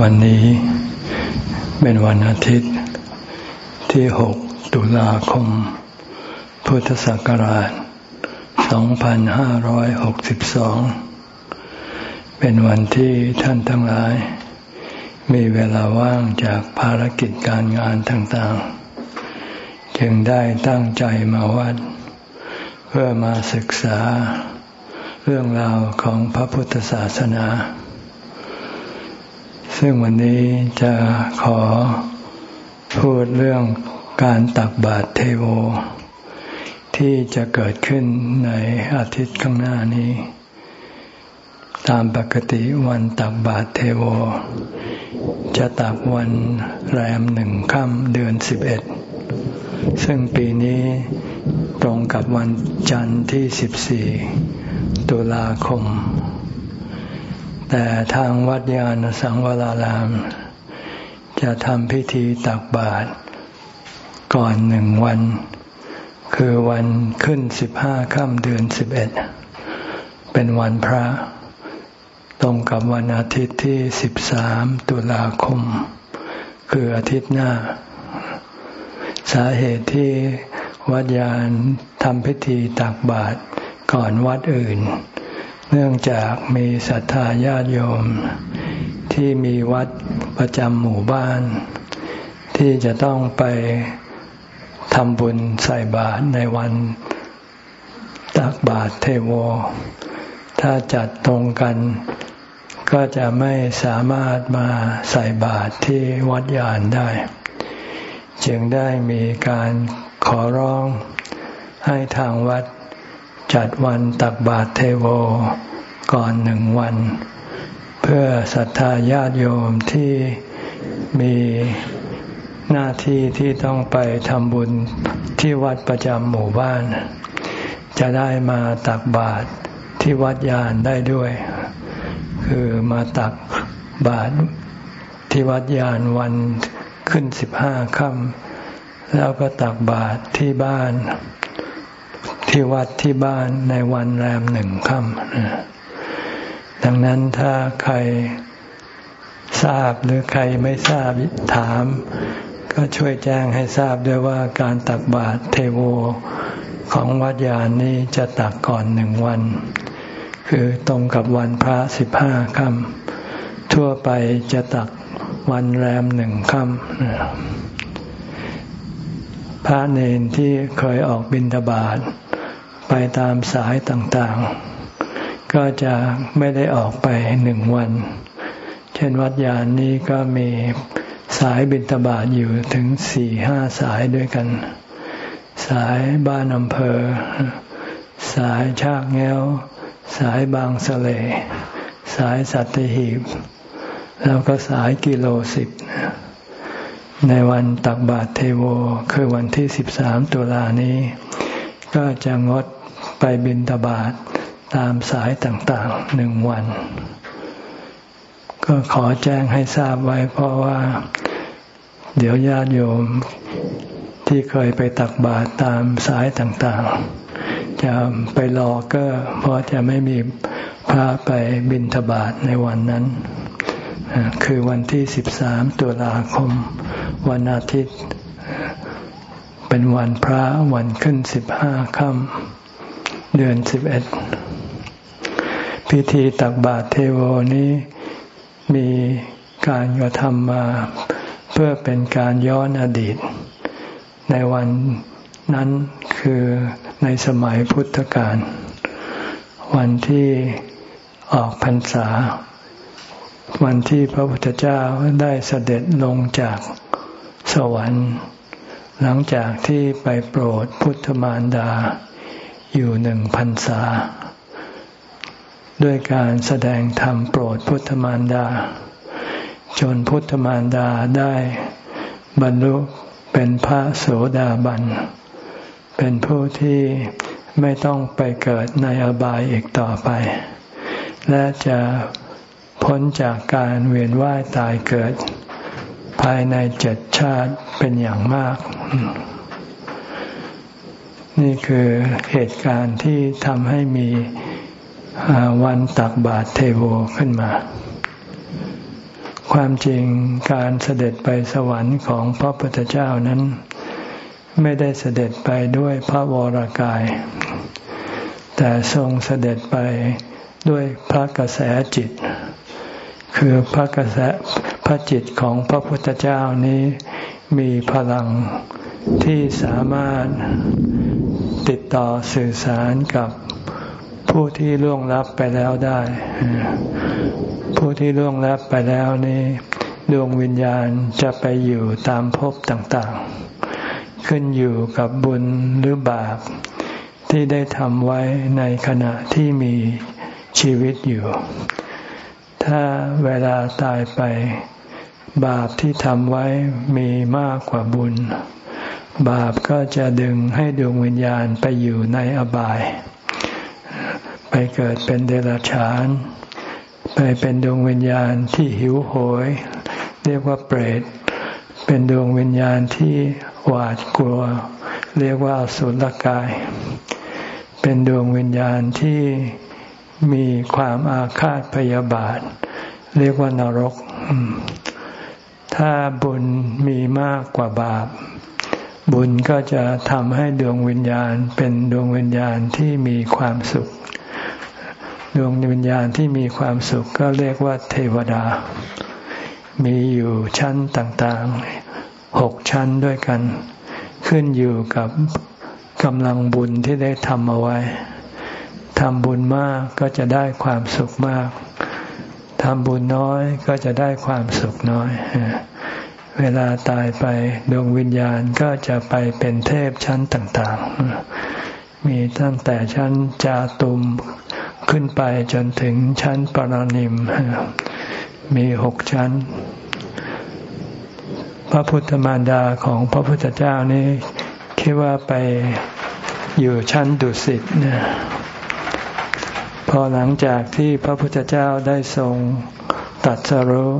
วันนี้เป็นวันอาทิตย์ที่ 6 ตุลาคม พุทธศักราช 2562 เป็นวันที่ท่านทั้งหลาย มีเวลาว่างจากภารกิจการงานต่างๆ จึงได้ตั้งใจมาวัด เพื่อมาศึกษาเรื่องราวของพระพุทธศาสนา ซึ่งวันนี้จะขอพูดเรื่องการตักบาตรเทโว ที่จะเกิดขึ้นในอาทิตย์ข้างหน้านี้ ตามปกติวันตักบาตรเทโว จะตักวันแรมหนึ่งค่ำเดือนสิบเอ็ดซึ่งปีนี้ตรงกับวันจันทร์ที่สิบสี่ตุลาคม แต่ทางวัดยาณสังวราราม จะทำพิธีตักบาตรก่อนหนึ่งวัน คือวันขึ้นสิบห้าค่ำเดือนสิบเอ็ดเป็นวันพระ ตรงกับวันอาทิตย์ที่สิบสามตุลาคม คืออาทิตย์หน้า สาเหตุที่วัดยานทำพิธีตักบาตรก่อนวัดอื่นเเนื่องจากมีศรัทธาญาติโยม ที่มีวัดประจำหมู่บ้าน ที่จะต้องไปทำบุญใส่บาตรในวันตักบาตรเทโว ถ้าจัดตรงกัน ก็จะไม่สามารถมาใส่บาตรที่วัดยานได้ จึงได้มีการขอร้องให้ทางวัด จัดวันตักบาตรเทโวก่อนหนึ่งวัน เพื่อศรัทธาญาติโยมที่มีหน้าที่ที่ต้องไปทำบุญที่วัดประจำหมู่บ้าน จะได้มาตักบาตรที่วัดยานได้ด้วย คือมาตักบาตรที่วัดยานวันขึ้นสิบห้าค่ำแล้วก็ตักบาตรที่บ้าน ที่วัดที่บ้านในวันแรมหนึ่งค่ำดังนั้นถ้าใครทราบหรือใครไม่ทราบถาม ก็ช่วยแจ้งให้ทราบด้วยว่าการตักบาตรเทโวของวัดยานนี้จะตักก่อนหนึ่งวัน คือตรงกับวันพระสิบห้าค่ำทั่วไปจะตักวันแรมหนึ่งค่ำพระเนนที่เคยออกบิณฑบาต ไปตามสายต่างๆ ก็จะไม่ได้ออกไปหนึ่งวัน เช่นวัดยานนี้ก็มีสายบิณฑบาตอยู่ถึงสี่ห้าสายด้วยกัน สายบ้านอำเภอ สายชากแง้ว สายบางสะเล สายสัตหีบ แล้วก็สายกิโลสิบในวันตักบาตรเทโว คือวันที่สิบสามตุลานี้ ก็จะงด ไปบินตบาทตามสายต่างๆหนึ่งวัน ก็ขอแจ้งให้ทราบไว้เพราะว่า เดี๋ยวญาติโยมที่เคยไปตักบาตรตามสายต่างๆ จะไปรอก็เพราะจะไม่มีพระไปบินทบาทในวันนั้น คือวันที่สิบสามตุลาคม วันอาทิตย์ เป็นวันพระวันขึ้นสิบห้าค่ำ เดือนสิบเอ็ดพิธีตักบาตรเทโวนี้มีการกระทำมา เพื่อเป็นการย้อนอดีต ในวันนั้นคือในสมัยพุทธกาลวันที่ออกพรรษา วันที่พระพุทธเจ้าได้เสด็จลงจากสวรรค์ หลังจากที่ไปโปรดพุทธมารดา อยู่หนึ่งพันษา ด้วยการแสดงธรรมโปรดพุทธมารดา จนพุทธมารดาได้บรรลุเป็นพระโสดาบัน เป็นผู้ที่ไม่ต้องไปเกิดในอบายอีกต่อไป และจะพ้นจากการเวียนว่ายตายเกิด ภายในเจ็ดชาติเป็นอย่างมาก นี่คือเหตุการณ์ที่ทำให้มีวันตักบาตรเทโวขึ้นมาคความจริงการเสด็จไปสวรรค์ของพระพุทธเจ้านั้น ไม่ได้เสด็จไปด้วยพระวรากาย แต่ทรงเสด็จไปด้วยพระกระแสจิต คือพระกระแสพระจิตของพระพุทธเจ้านี้มีพลังที่สามารถ ติดต่อสื่อสารกับผู้ที่ล่วงลับไปแล้วได้ ผู้ที่ล่วงลับไปแล้วนี้ดวงวิญญาณจะไปอยู่ตามภพต่างๆ ขึ้นอยู่กับบุญหรือบาปที่ได้ทำไว้ในขณะที่มีชีวิตอยู่ ถ้าเวลาตายไป บาปที่ทำไว้มีมากกว่าบุญ บาปก็จะดึงให้ดวงวิญญาณไปอยู่ในอบาย ไปเกิดเป็นเดรัจฉาน ไปเป็นดวงวิญญาณที่หิวโหย เรียกว่าเปรต เป็นดวงวิญญาณที่หวาดกลัว เรียกว่าสุลกาย เป็นดวงวิญญาณที่มีความอาฆาตพยาบาท เรียกว่านรก ถ้าบุญมีมากกว่าบาป บุญก็จะทำให้ดวงวิญญาณเป็นดวงวิญญาณที่มีความสุข ดวงวิญญาณที่มีความสุขก็เรียกว่าเทวดา มีอยู่ชั้นต่างๆหกชั้นด้วยกัน ขึ้นอยู่กับกำลังบุญที่ได้ทำเอาไว้ทำบุญมากก็จะได้ความสุขมาก ทำบุญน้อยก็จะได้ความสุขน้อย เวลาตายไปดวงวิญญาณก็จะไปเป็นเทพชั้นต่างๆ มีตั้งแต่ชั้นจาตุมขึ้นไปจนถึงชั้นปรนิม มีหกชั้น พระพุทธมารดาของพระพุทธเจ้านี้คิดว่าไปอยู่ชั้นดุสิตนี่ยพอหลังจากที่พระพุทธเจ้าได้ทรงตัดสรู้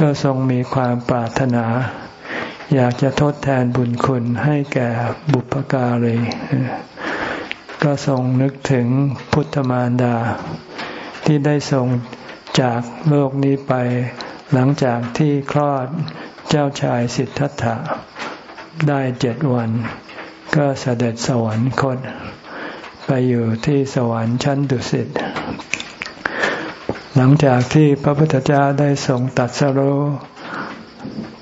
ก็ทรงมีความปรารถนา อยากจะทดแทนบุญคุณให้แก่บุพการีก็ทรงนึกถึงพุทธมารดา ที่ได้ทรงจากโลกนี้ไป หลังจากที่คลอดเจ้าชายสิทธัตถะได้เจ็ดวัน ก็เสด็จสวรรคต ไปอยู่ที่สวรรค์ชั้นดุสิต หลังจากที่พระพุทธเจ้าได้ทรงตัดสรุ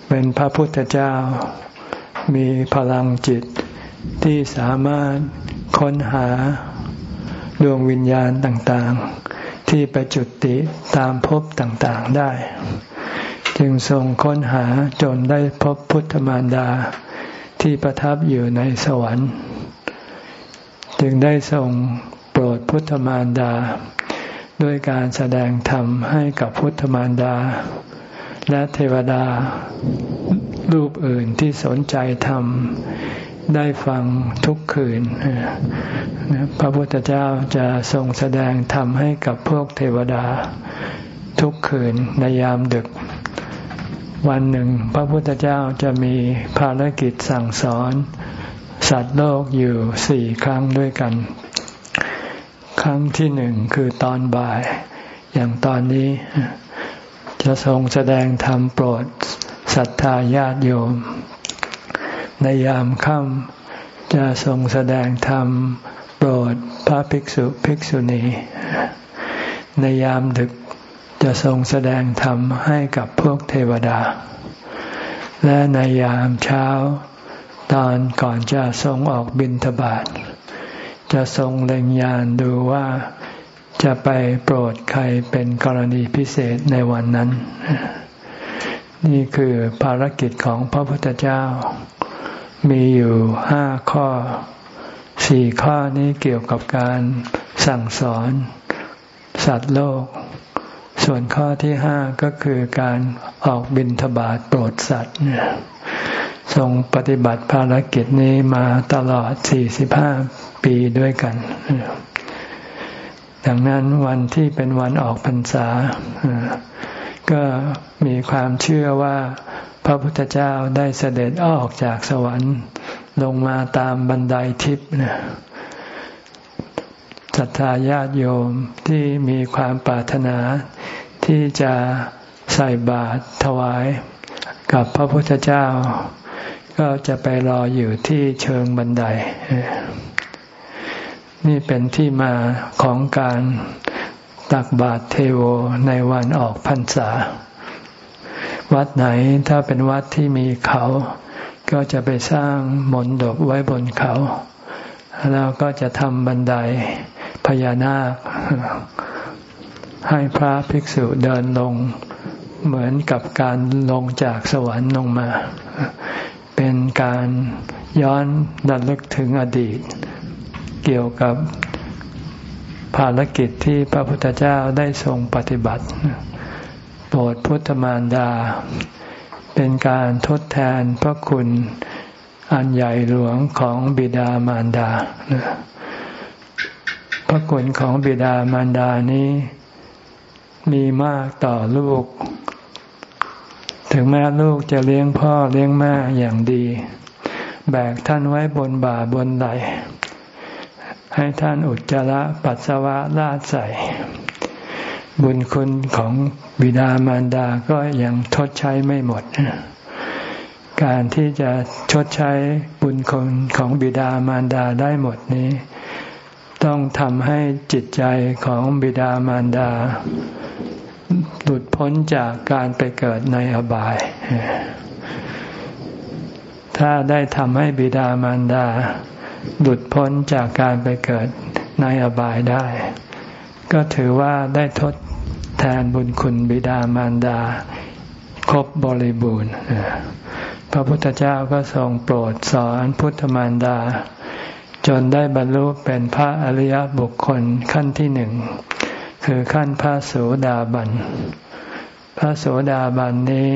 เป็นพระพุทธเจ้า มีพลังจิตที่สามารถค้นหาดวงวิญญาณต่างๆ ที่ไปจุติตามภพต่างๆได้ จึงทรงค้นหาจนได้พบพุทธมารดาที่ประทับอยู่ในสวรรค์ จึงได้ทรงโปรดพุทธมารดา ด้วยการแสดงธรรมให้กับพุทธมารดา และเทวดา รูปอื่นที่สนใจธรรมได้ฟังทุกคืน พระพุทธเจ้าจะทรงแสดงธรรมให้กับพวกเทวดา ทุกคืนในยามดึก วันหนึ่ง พระพุทธเจ้าจะมีภารกิจสั่งสอน สัตว์โลกอยู่สี่ครั้งด้วยกัน ครั้งที่หนึ่งคือตอนบ่าย อย่างตอนนี้ จะทรงแสดงธรรมโปรดศรัทธาญาติโยม ในยามค่ำจะทรงแสดงธรรมโปรดพระภิกษุภิกษุณี ในยามดึกจะทรงแสดงธรรมให้กับพวกเทวดา และในยามเช้าตอนก่อนจะทรงออกบินทบาท จะทรงเล็งยานดูว่าจะไปโปรดใครเป็นกรณีพิเศษในวันนั้น นี่คือภารกิจของพระพุทธเจ้า มีอยู่ห้าข้อสี่ข้อนี้เกี่ยวกับการสั่งสอน สัตว์โลก ส่วนข้อที่ห้าก็คือการออกบินทบาทโปรดสัตว์เนี่ยทรงปฏิบัติภารกิจนี้มาตลอด 45 ปีด้วยกัน ดังนั้นวันที่เป็นวันออกพรรษา ก็มีความเชื่อว่าพระพุทธเจ้าได้เสด็จออกจากสวรรค์ลงมาตามบันไดทิพย์ศรัทธาญาติโยมที่มีความปรารถนาที่จะใส่บาตรถวายกับพระพุทธเจ้า ก็จะไปรออยู่ที่เชิงบันได นี่เป็นที่มาของการตักบาตรเทโวในวันออกพรรษา วัดไหนถ้าเป็นวัดที่มีเขา ก็จะไปสร้างมนดบไว้บนเขา แล้วก็จะทำบันไดพญานาค ให้พระภิกษุเดินลง เหมือนกับการลงจากสวรรค์ลงมา เป็นการย้อนดันลึกถึงอดีต เกี่ยวกับภารกิจที่พระพุทธเจ้าได้ทรงปฏิบัติโปรดพุทธมารดา เป็นการทดแทนพระคุณอันใหญ่หลวงของบิดามารดา พระคุณของบิดามารดานี้มีมากต่อลูก ถึงแม้ลูกจะเลี้ยงพ่อเลี้ยงแม่อย่างดี แบกท่านไว้บนบ่าบนไหล ให้ท่านอุจจาระปัสสาวะลาดใส่ บุญคุณของบิดามารดาก็ยังทดใช้ไม่หมด การที่จะชดใช้บุญคุณของบิดามารดาได้หมดนี้ ต้องทำให้จิตใจของบิดามารดา หลุดพ้นจากการไปเกิดในอบายถ้าได้ทำให้บิดามารดา หลุดพ้นจากการไปเกิดในอบายได้ ก็ถือว่าได้ทดแทนบุญคุณบิดามารดา ครบบริบูรณ์ พระพุทธเจ้าก็ทรงโปรดสอนพุทธมารดา จนได้บรรลุเป็นพระอริยบุคคลขั้นที่หนึ่ง คือขั้นพระโสดาบัน พระโสดาบันนี้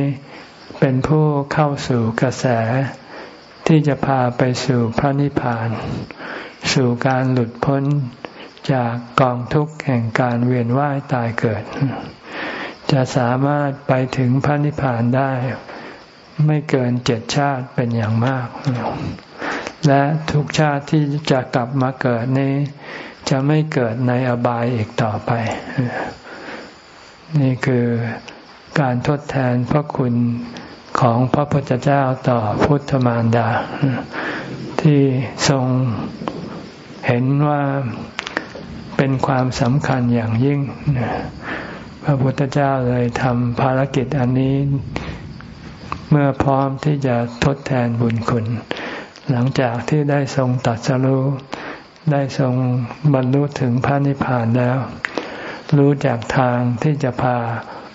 เป็นผู้เข้าสู่กระแส ที่จะพาไปสู่พระนิพพาน สู่การหลุดพ้นจากกองทุกข์แห่งการเวียนว่ายตายเกิด จะสามารถไปถึงพระนิพพานได้ ไม่เกินเจ็ดชาติเป็นอย่างมาก และทุกชาติที่จะกลับมาเกิดนี้ จะไม่เกิดในอบายอีกต่อไป นี่คือการทดแทนพระคุณ ของพระพุทธเจ้าต่อพุทธมารดา ที่ทรงเห็นว่าเป็นความสำคัญอย่างยิ่ง พระพุทธเจ้าเลยทำภารกิจอันนี้ เมื่อพร้อมที่จะทดแทนบุญคุณ หลังจากที่ได้ทรงตัดสรู้ได้ทรงบรรลุถึงพระนิพพานแล้ว รู้จากทางที่จะพา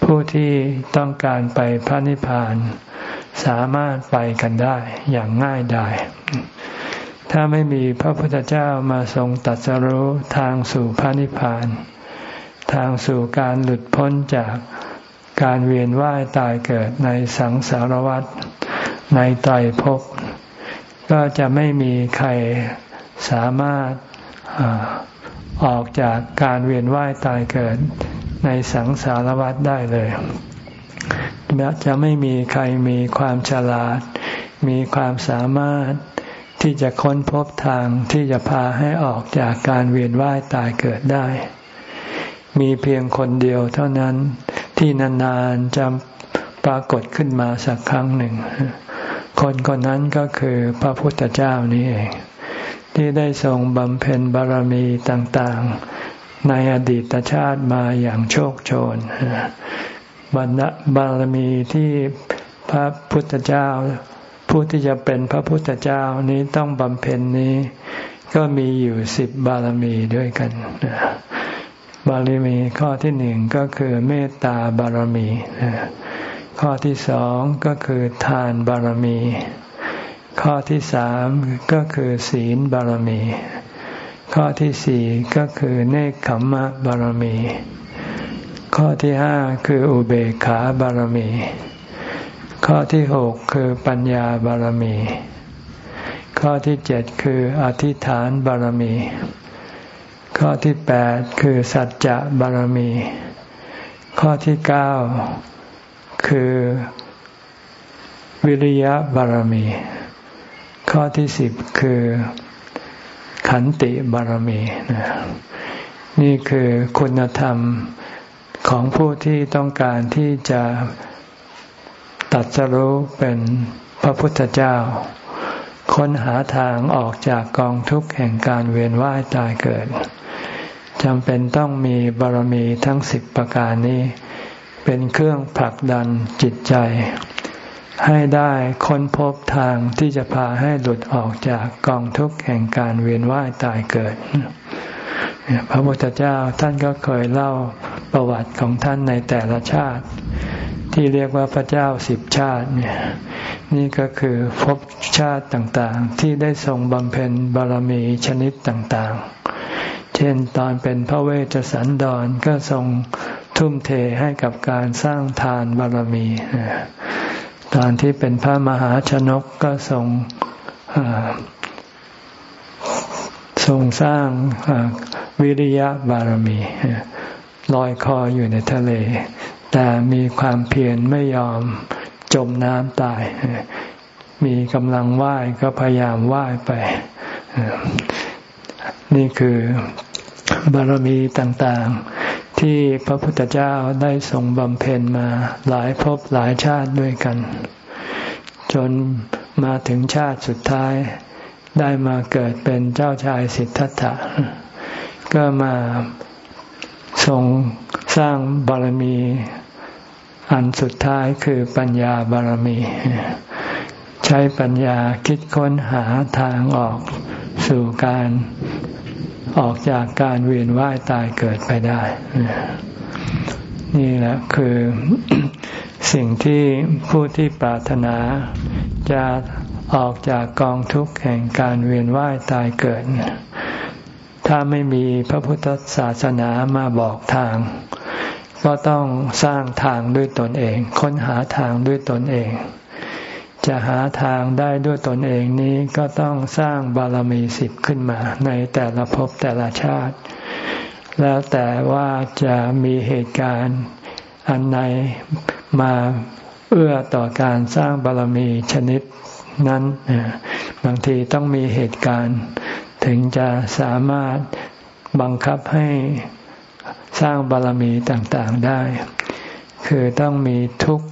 ผู้ที่ต้องการไปพระนิพพาน สามารถไปกันได้อย่างง่ายดายถ้าไม่มีพระพุทธเจ้ามาทรงตัดสรู้ทางสู่พระนิพพาน ทางสู่การหลุดพ้นจากการเวียนว่ายตายเกิดในสังสารวัฏในไตรภพก็จะไม่มีใครสามารถออกจากการเวียนว่ายตายเกิดในสังสารวัฏได้เลย จะไม่มีใครมีความฉลาด มีความสามารถที่จะค้นพบทางที่จะพาให้ออกจากการเวียนว่ายตายเกิดได้ มีเพียงคนเดียวเท่านั้นที่นานๆจะปรากฏขึ้นมาสักครั้งหนึ่ง คนคนนั้นก็คือพระพุทธเจ้านี่เอง ที่ได้ทรงบำเพ็ญบารมีต่างๆ ในอดีตชาติมาอย่างโชคโชน บารมีที่พระพุทธเจ้า ผู้ที่จะเป็นพระพุทธเจ้านี้ต้องบำเพ็ญนี้ ก็มีอยู่สิบบารมีด้วยกัน บารมีข้อที่หนึ่งก็คือเมตตาบารมี ข้อที่สองก็คือทานบารมี ข้อที่สามก็คือศีลบารมี ข้อที่สี่ก็คือเนคขมมะบารมี ข้อที่ห้าคืออุเบกขาบารมี ข้อที่หกคือปัญญาบารมี ข้อที่เจ็ดคืออธิษฐานบารมี ข้อที่แปดคือสัจจะบารมี ข้อที่เก้าคือวิริยะบารมี ข้อที่สิบคือขันติบารมี นี่คือคุณธรรม ของผู้ที่ต้องการที่จะตัดสรู้เป็นพระพุทธเจ้า ค้นหาทางออกจากกองทุกข์แห่งการเวียนว่ายตายเกิดจำเป็นต้องมีบารมีทั้งสิบประการนี้ เป็นเครื่องผลักดันจิตใจ ให้ได้ค้นพบทางที่จะพาให้หลุดออกจากกองทุกข์แห่งการเวียนว่ายตายเกิด พระพุทธเจ้าท่านก็เคยเล่า ประวัติของท่านในแต่ละชาติ ที่เรียกว่าพระเจ้าสิบชาติเนี่ยนี่ก็คือพบชาติต่างๆ ที่ได้ทรงบำเพ็ญบารมีชนิดต่างๆ เช่นตอนเป็นพระเวชสันดรก็ทรงทุ่มเทให้กับการสร้างทานบารมี ตอนที่เป็นพระมหาชนกก็ทรงทรงสร้างวิริยะบารมี ลอยคออยู่ในทะเล แต่มีความเพียรไม่ยอมจมน้ำตาย มีกำลังว่ายก็พยายามว่ายไป นี่คือบารมีต่างๆ ที่พระพุทธเจ้าได้ทรงบำเพ็ญมาหลายภพหลายชาติด้วยกัน จนมาถึงชาติสุดท้าย ได้มาเกิดเป็นเจ้าชายสิทธัตถะก็มา ทรงสร้างบารมี อันสุดท้ายคือปัญญาบารมี ใช้ปัญญาคิดค้นหาทางออกสู่การออกจากการเวียนว่ายตายเกิดไปได้ นี่แหละคือสิ่งที่ผู้ที่ปรารถนาจะออกจากกองทุกข์แห่งการเวียนว่ายตายเกิด ถ้าไม่มีพระพุทธศาสนามาบอกทาง ก็ต้องสร้างทางด้วยตนเอง ค้นหาทางด้วยตนเอง จะหาทางได้ด้วยตนเองนี้ก็ต้องสร้างบารมีสิบขึ้นมา ในแต่ละภพแต่ละชาติ แล้วแต่ว่าจะมีเหตุการณ์อันไหนมาเอื้อต่อการสร้างบารมีชนิดนั้น บางทีต้องมีเหตุการณ์ ถึงจะสามารถบังคับให้สร้างบารมีต่างๆได้ คือต้องมีทุกข์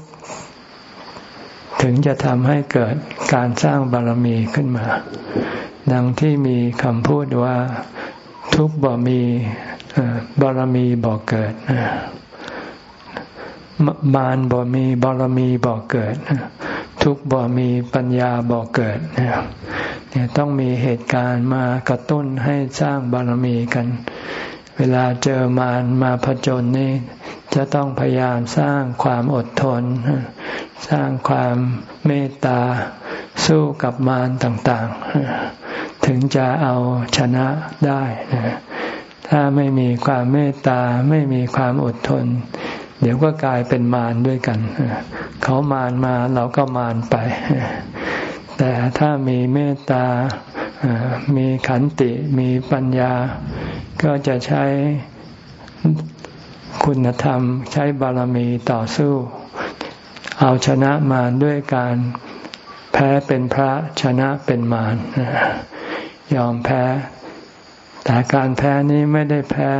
ถึงจะทำให้เกิดการสร้างบารมีขึ้นมา ดังที่มีคำพูดว่าทุกบ่มีบารมีบ่เกิด มารบ่มีบารมีบ่เกิด ทุกบ่มีปัญญาบ่เกิด เนี่ยต้องมีเหตุการณ์มากระตุ้นให้สร้างบารมีกัน เวลาเจอมารมาผจญนี่จะต้องพยายามสร้างความอดทน สร้างความเมตตาสู้กับมารต่างๆ ถึงจะเอาชนะได้ถ้าไม่มีความเมตตาไม่มีความอดทน เดี๋ยวก็กลายเป็นมารด้วยกัน เขามานมาเราก็มานไป แต่ถ้ามีเมตตา มีขันติ มีปัญญา ก็จะใช้คุณธรรม ใช้บารมีต่อสู้ เอาชนะมารด้วยการแพ้เป็นพระชนะเป็นมารยอมแพ้ แต่การแพ้นี้ไม่ได้แพ้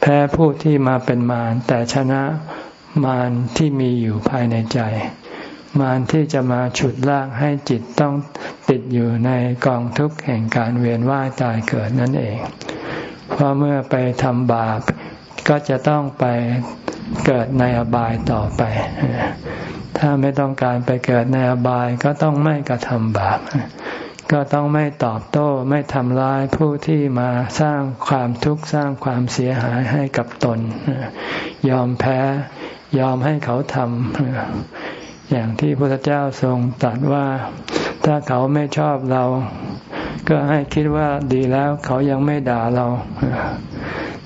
แพ้ผู้ที่มาเป็นมารแต่ชนะมารที่มีอยู่ภายในใจ มารที่จะมาฉุดลากให้จิตต้องติดอยู่ในกองทุกข์แห่งการเวียนว่ายตายเกิดนั่นเอง เพราะเมื่อไปทำบาปก็จะต้องไปเกิดในอบายต่อไป ถ้าไม่ต้องการไปเกิดในอบายก็ต้องไม่กระทำบาป ก็ต้องไม่ตอบโต้ไม่ทำร้ายผู้ที่มาสร้างความทุกข์สร้างความเสียหายให้กับตน ยอมแพ้ยอมให้เขาทำ อย่างที่พระเจ้าทรงตรัสว่าถ้าเขาไม่ชอบเรา ก็ให้คิดว่าดีแล้วเขายังไม่ด่าเรา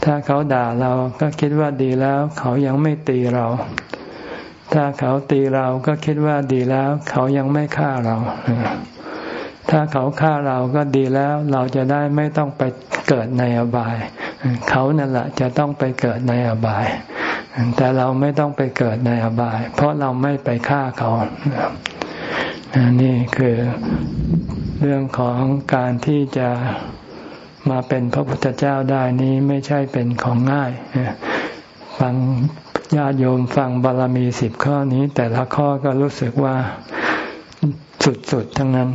ถ้าเขาด่าเราก็คิดว่าดีแล้ว เขายังไม่ตีเรา ถ้าเขาตีเราก็คิดว่าดีแล้ว เขายังไม่ฆ่าเรา ถ้าเขาฆ่าเราก็ดีแล้ว เราจะได้ไม่ต้องไปเกิดในอบาย เขานั่นแหละจะต้องไปเกิดในอบาย แต่เราไม่ต้องไปเกิดในอบาย เพราะเราไม่ไปฆ่าเขานี่คือเรื่องของการที่จะมาเป็นพระพุทธเจ้าได้นี้ไม่ใช่เป็นของง่ายฟังญาติโยมฟังบารมีสิบข้อนี้ แต่ละข้อก็รู้สึกว่าสุดๆทั้งนั้น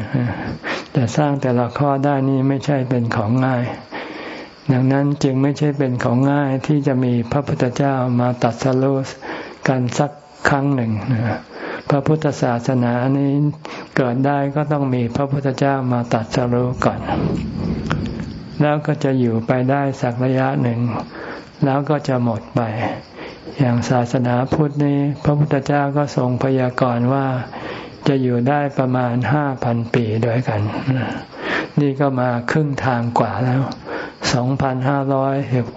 แต่สร้างแต่ละข้อได้นี่ไม่ใช่เป็นของง่าย ดังนั้นจึงไม่ใช่เป็นของง่ายที่จะมีพระพุทธเจ้ามาตัดสรุสกันสักครั้งหนึ่งพระพุทธศาสนานี้เกิดได้ก็ต้องมีพระพุทธเจ้ามาตัดสรุก่อน แล้วก็จะอยู่ไปได้สักระยะหนึ่ง แล้วก็จะหมดไป อย่างศาสนาพุทธนี้ พระพุทธเจ้าก็ทรงพยากรณ์ว่าจะอยู่ได้ประมาณห้าพันปีด้วยกัน นี่ก็มาครึ่งทางกว่าแล้ว สองพันห้าร้อย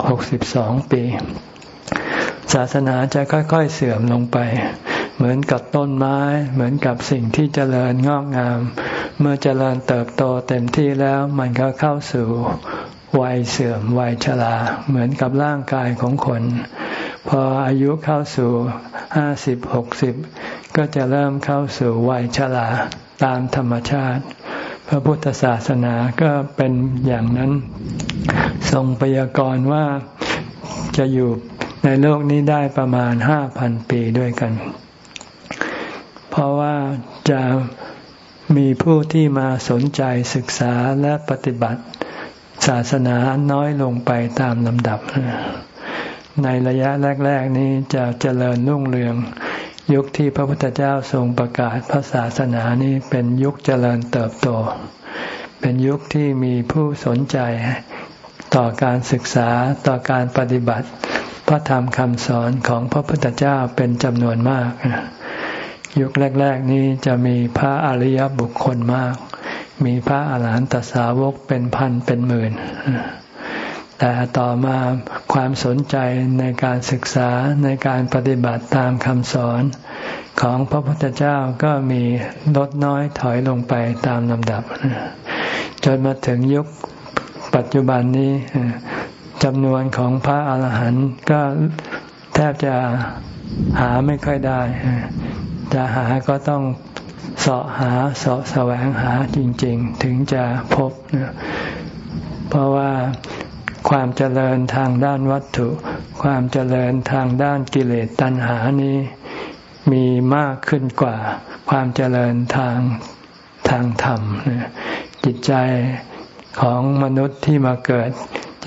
หกสิบสองปี ศาสนาจะค่อยๆเสื่อมลงไป เหมือนกับต้นไม้ เหมือนกับสิ่งที่เจริญงอกงาม เมื่อเจริญเติบโตเต็มที่แล้วมันก็เข้าสู่วัยเสื่อมวัยชราเหมือนกับร่างกายของคน พออายุเข้าสู่ห้าสิบหกสิบก็จะเริ่มเข้าสู่วัยชราตามธรรมชาติ พระพุทธศาสนาก็เป็นอย่างนั้น ทรงพยากรณ์ว่าจะอยู่ในโลกนี้ได้ประมาณห้าพันปีด้วยกัน เพราะว่าจะมีผู้ที่มาสนใจศึกษาและปฏิบัติศาสนาน้อยลงไปตามลำดับ ในระยะแรก ๆ นี้จะเจริญรุ่งเรือง ยุคที่พระพุทธเจ้าทรงประกาศพระศาสนานี้เป็นยุคเจริญเติบโต เป็นยุคที่มีผู้สนใจต่อการศึกษาต่อการปฏิบัติ พระธรรมคำสอนของพระพุทธเจ้าเป็นจำนวนมาก ยุคแรก ๆ นี้จะมีพระอริยบุคคลมาก มีพระอาหารหันตสาวกเป็นพันเป็นหมื่น แต่ต่อมาความสนใจในการศึกษาในการปฏิบัติตามคำสอนของพระพุทธเจ้าก็มีลดน้อยถอยลงไปตามลำดับ จนมาถึงยุคปัจจุบันนี้จำนวนของพระอาหารหันต์ก็แทบจะหาไม่ค่อยได้ จะหาก็ต้องเสาะหาเสาะแสวงหาจริง ๆ ถึงจะพบ เพราะว่า ความเจริญทางด้านวัตถุ ความเจริญทางด้านกิเลสตัณหานี้ มีมากขึ้นกว่า ความเจริญทางทางธรรม จิตใจของมนุษย์ที่มาเกิด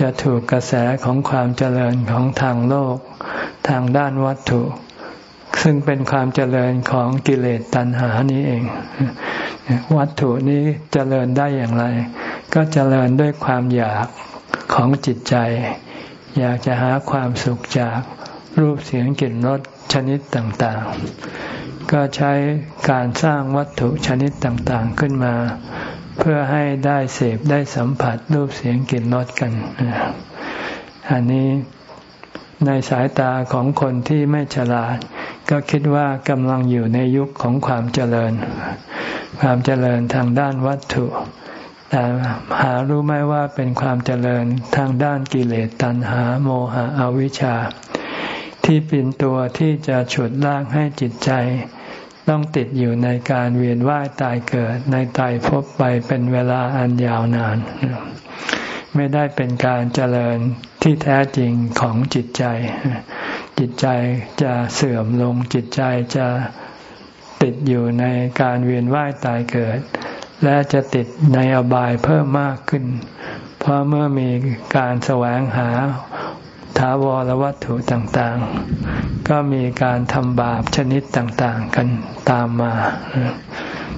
จะถูกกระแสของความเจริญของทางโลก ทางด้านวัตถุ ซึ่งเป็นความเจริญของกิเลสตัณหานี้เอง วัตถุนี้เจริญได้อย่างไร ก็เจริญด้วยความอยาก ของจิตใจ อยากจะหาความสุขจากรูปเสียงกลิ่นรสชนิดต่างๆ ก็ใช้การสร้างวัตถุชนิดต่างๆขึ้นมา เพื่อให้ได้เสพได้สัมผัสรูปเสียงกลิ่นรสกัน อันนี้ในสายตาของคนที่ไม่ฉลาด ก็คิดว่ากำลังอยู่ในยุคของความเจริญ ความเจริญทางด้านวัตถุ แต่หารู้ไหมว่าเป็นความเจริญทางด้านกิเลสตัณหาโมหะอวิชชา ที่เป็นตัวที่จะฉุดลากให้จิตใจ ต้องติดอยู่ในการเวียนว่ายตายเกิดในตายพบไปเป็นเวลาอันยาวนาน ไม่ได้เป็นการเจริญที่แท้จริงของจิตใจ จิตใจจะเสื่อมลงจิตใจจะติดอยู่ในการเวียนว่ายตายเกิด และจะติดในอบายเพิ่มมากขึ้น เพราะเมื่อมีการแสวงหาถาวรวัตถุต่างๆ ก็มีการทำบาปชนิดต่างๆ กันตามมา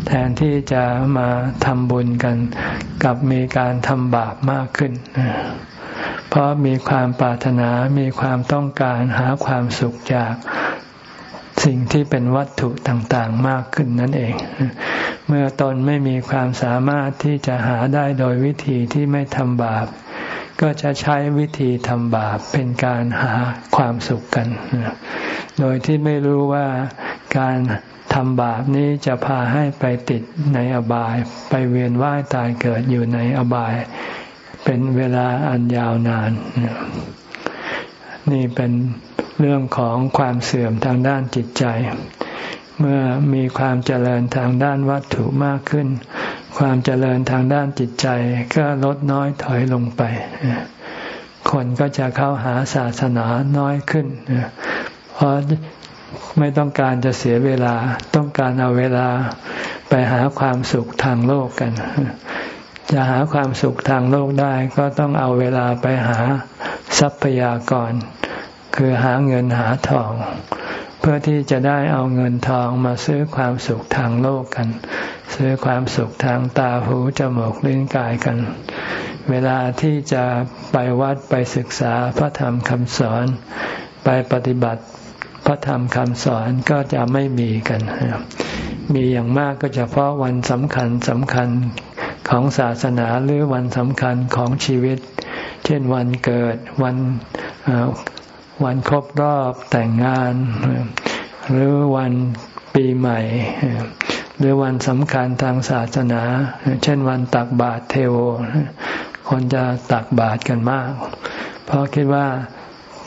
แทนที่จะมาทำบุญกันกับมีการทำบาปมากขึ้น เพราะมีความปรารถนา มีความต้องการหาความสุขจาก สิ่งที่เป็นวัตถุต่างๆมากขึ้นนั่นเอง เมื่อตนไม่มีความสามารถที่จะหาได้โดยวิธีที่ไม่ทำบาป ก็จะใช้วิธีทำบาปเป็นการหาความสุขกัน โดยที่ไม่รู้ว่าการทำบาปนี้จะพาให้ไปติดในอบาย ไปเวียนว่ายตายเกิดอยู่ในอบาย เป็นเวลาอันยาวนาน นี่เป็น เรื่องของความเสื่อมทางด้านจิตใจ เมื่อมีความเจริญทางด้านวัตถุมากขึ้น ความเจริญทางด้านจิตใจก็ลดน้อยถอยลงไป คนก็จะเข้าหาศาสนาน้อยขึ้น เพราะไม่ต้องการจะเสียเวลาต้องการเอาเวลาไปหาความสุขทางโลกกัน จะหาความสุขทางโลกได้ก็ต้องเอาเวลาไปหาทรัพยากร คือหาเงินหาทอง เพื่อที่จะได้เอาเงินทองมาซื้อความสุขทางโลกกัน ซื้อความสุขทางตาหูจมูกลิ้นกายกัน เวลาที่จะไปวัดไปศึกษาพระธรรมคำสอน ไปปฏิบัติพระธรรมคำสอนก็จะไม่มีกัน มีอย่างมากก็เฉพาะวันสำคัญสำคัญของศาสนาหรือวันสำคัญของชีวิต เช่นวันเกิดวัน วันครบรอบแต่งงาน หรือวันปีใหม่ หรือวันสำคัญทางศาสนา เช่นวันตักบาตรเทโว คนจะตักบาตรกันมาก เพราะคิดว่า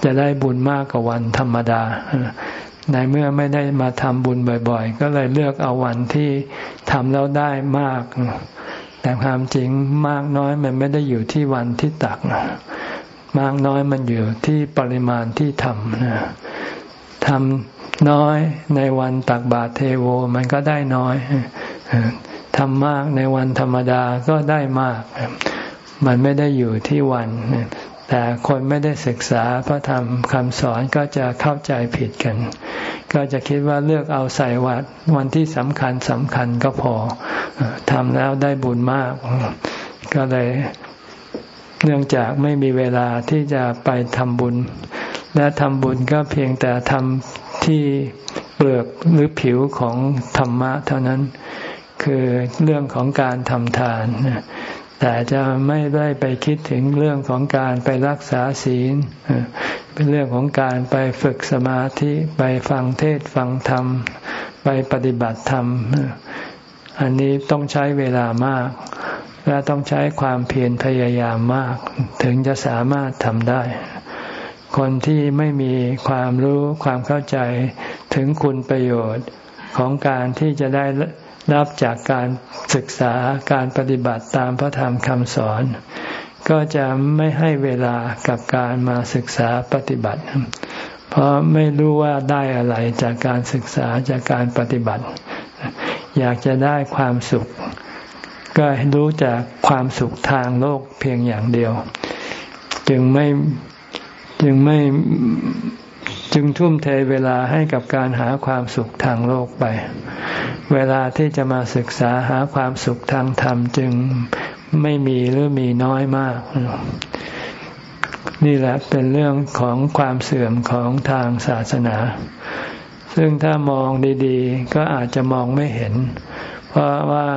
จะได้บุญมากกว่าวันธรรมดาในเมื่อไม่ได้มาทำบุญบ่อยๆ ก็เลยเลือกเอาวันที่ทำแล้วได้มาก แต่ความจริงมากน้อยมันไม่ได้อยู่ที่วันที่ตัก มากน้อยมันอยู่ที่ปริมาณที่ทำทำน้อยในวันตักบาตรเทโวมันก็ได้น้อยทำมากในวันธรรมดาก็ได้มาก มันไม่ได้อยู่ที่วัน แต่คนไม่ได้ศึกษาพระธรรมคำสอนก็จะเข้าใจผิดกัน ก็จะคิดว่าเลือกเอาใส่วัดวันที่สำคัญสำคัญก็พอทำแล้วได้บุญมาก ก็เลย เนื่องจากไม่มีเวลาที่จะไปทำบุญ และทำบุญก็เพียงแต่ทำที่เปลือกหรือผิวของธรรมะเท่านั้น คือเรื่องของการทำทานแต่จะไม่ได้ไปคิดถึงเรื่องของการไปรักษาศีล เป็นเรื่องของการไปฝึกสมาธิ ไปฟังเทศฟังธรรม ไปปฏิบัติธรรม อันนี้ต้องใช้เวลามาก และต้องใช้ความเพียรพยายามมาก ถึงจะสามารถทำได้ คนที่ไม่มีความรู้ความเข้าใจถึงคุณประโยชน์ของการที่จะได้รับจากการศึกษาการปฏิบัติตามพระธรรมคำสอน ก็จะไม่ให้เวลากับการมาศึกษาปฏิบัติ เพราะไม่รู้ว่าได้อะไรจากการศึกษาจากการปฏิบัติ อยากจะได้ความสุข ก็รู้จากความสุขทางโลกเพียงอย่างเดียว จึงไม่จึงไม่จึงทุ่มเทเวลาให้กับการหาความสุขทางโลกไป เวลาที่จะมาศึกษาหาความสุขทางธรรม จึงไม่มีหรือมีน้อยมาก นี่แหละเป็นเรื่องของความเสื่อมของทางศาสนา ซึ่งถ้ามองดี ๆ ก็อาจจะมองไม่เห็น เพราะว่า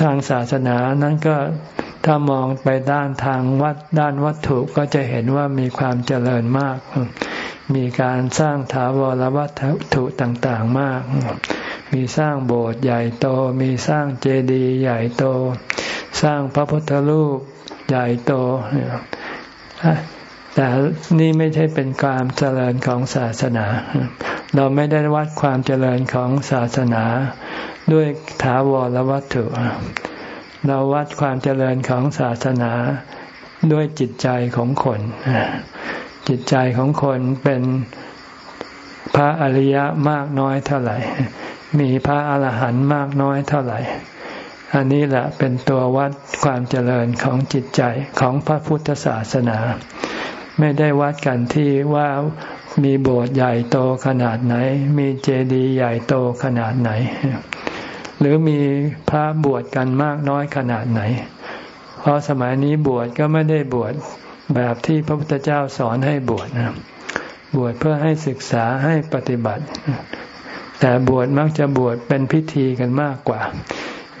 ทางศาสนานั้นก็ถ้ามองไปด้านทางวัดด้านวัตถุก็จะเห็นว่ามีความเจริญมาก มีการสร้างถาวรวัตถุต่างๆมาก มีสร้างโบสถ์ใหญ่โต มีสร้างเจดีย์ใหญ่โต สร้างพระพุทธรูปใหญ่โต แต่นี่ไม่ใช่เป็นความเจริญของศาสนา เราไม่ได้วัดความเจริญของศาสนา ด้วยถาวรวัตถุ เราวัดความเจริญของศาสนาด้วยจิตใจของคน จิตใจของคนเป็นพระอริยะมากน้อยเท่าไหร่ มีพระอรหันต์มากน้อยเท่าไหร่ อันนี้แหละเป็นตัววัดความเจริญของจิตใจของพระพุทธศาสนา ไม่ได้วัดกันที่ว่ามีโบสถ์ใหญ่โตขนาดไหน มีเจดีย์ใหญ่โตขนาดไหน หรือมีพระบวชกันมากน้อยขนาดไหน เพราะสมัยนี้บวชก็ไม่ได้บวชแบบที่พระพุทธเจ้าสอนให้บวชนะบวชเพื่อให้ศึกษาให้ปฏิบัติ แต่บวชมักจะบวชเป็นพิธีกันมากกว่า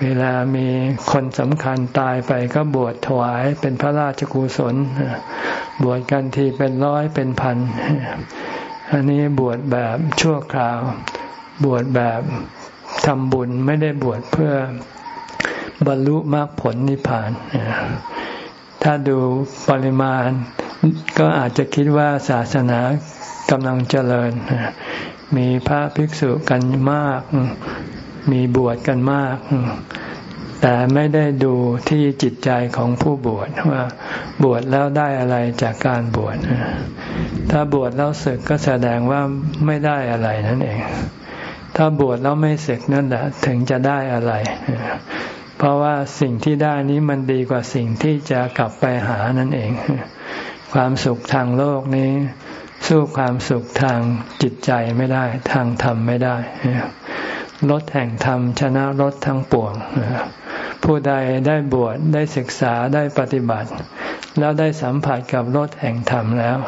เวลามีคนสำคัญตายไปก็บวชถวายเป็นพระราชกุศล บวชกันทีเป็นร้อยเป็นพัน อันนี้บวชแบบชั่วคราว บวชแบบทำบุญไม่ได้บวชเพื่อบรรลุมรรคผลนิพพาน ถ้าดูปริมาณก็อาจจะคิดว่าศาสนากำลังเจริญ มีพระภิกษุกันมาก มีบวชกันมาก แต่ไม่ได้ดูที่จิตใจของผู้บวชว่าบวชแล้วได้อะไรจากการบวชถ้าบวชแล้วศึกก็แสดงว่าไม่ได้อะไรนั่นเอง ถ้าบวชแล้วไม่ศึกนั่นแหละถึงจะได้อะไร เพราะว่าสิ่งที่ได้นี้มันดีกว่าสิ่งที่จะกลับไปหานั่นเอง ความสุขทางโลกนี้ สู้ความสุขทางจิตใจไม่ได้ ทางธรรมไม่ได้ รถแห่งธรรมชนะรถทั้งปวง ผู้ใดได้บวชได้ศึกษาได้ปฏิบัติ แล้วได้สัมผัสกับรถแห่งธรรมแล้ว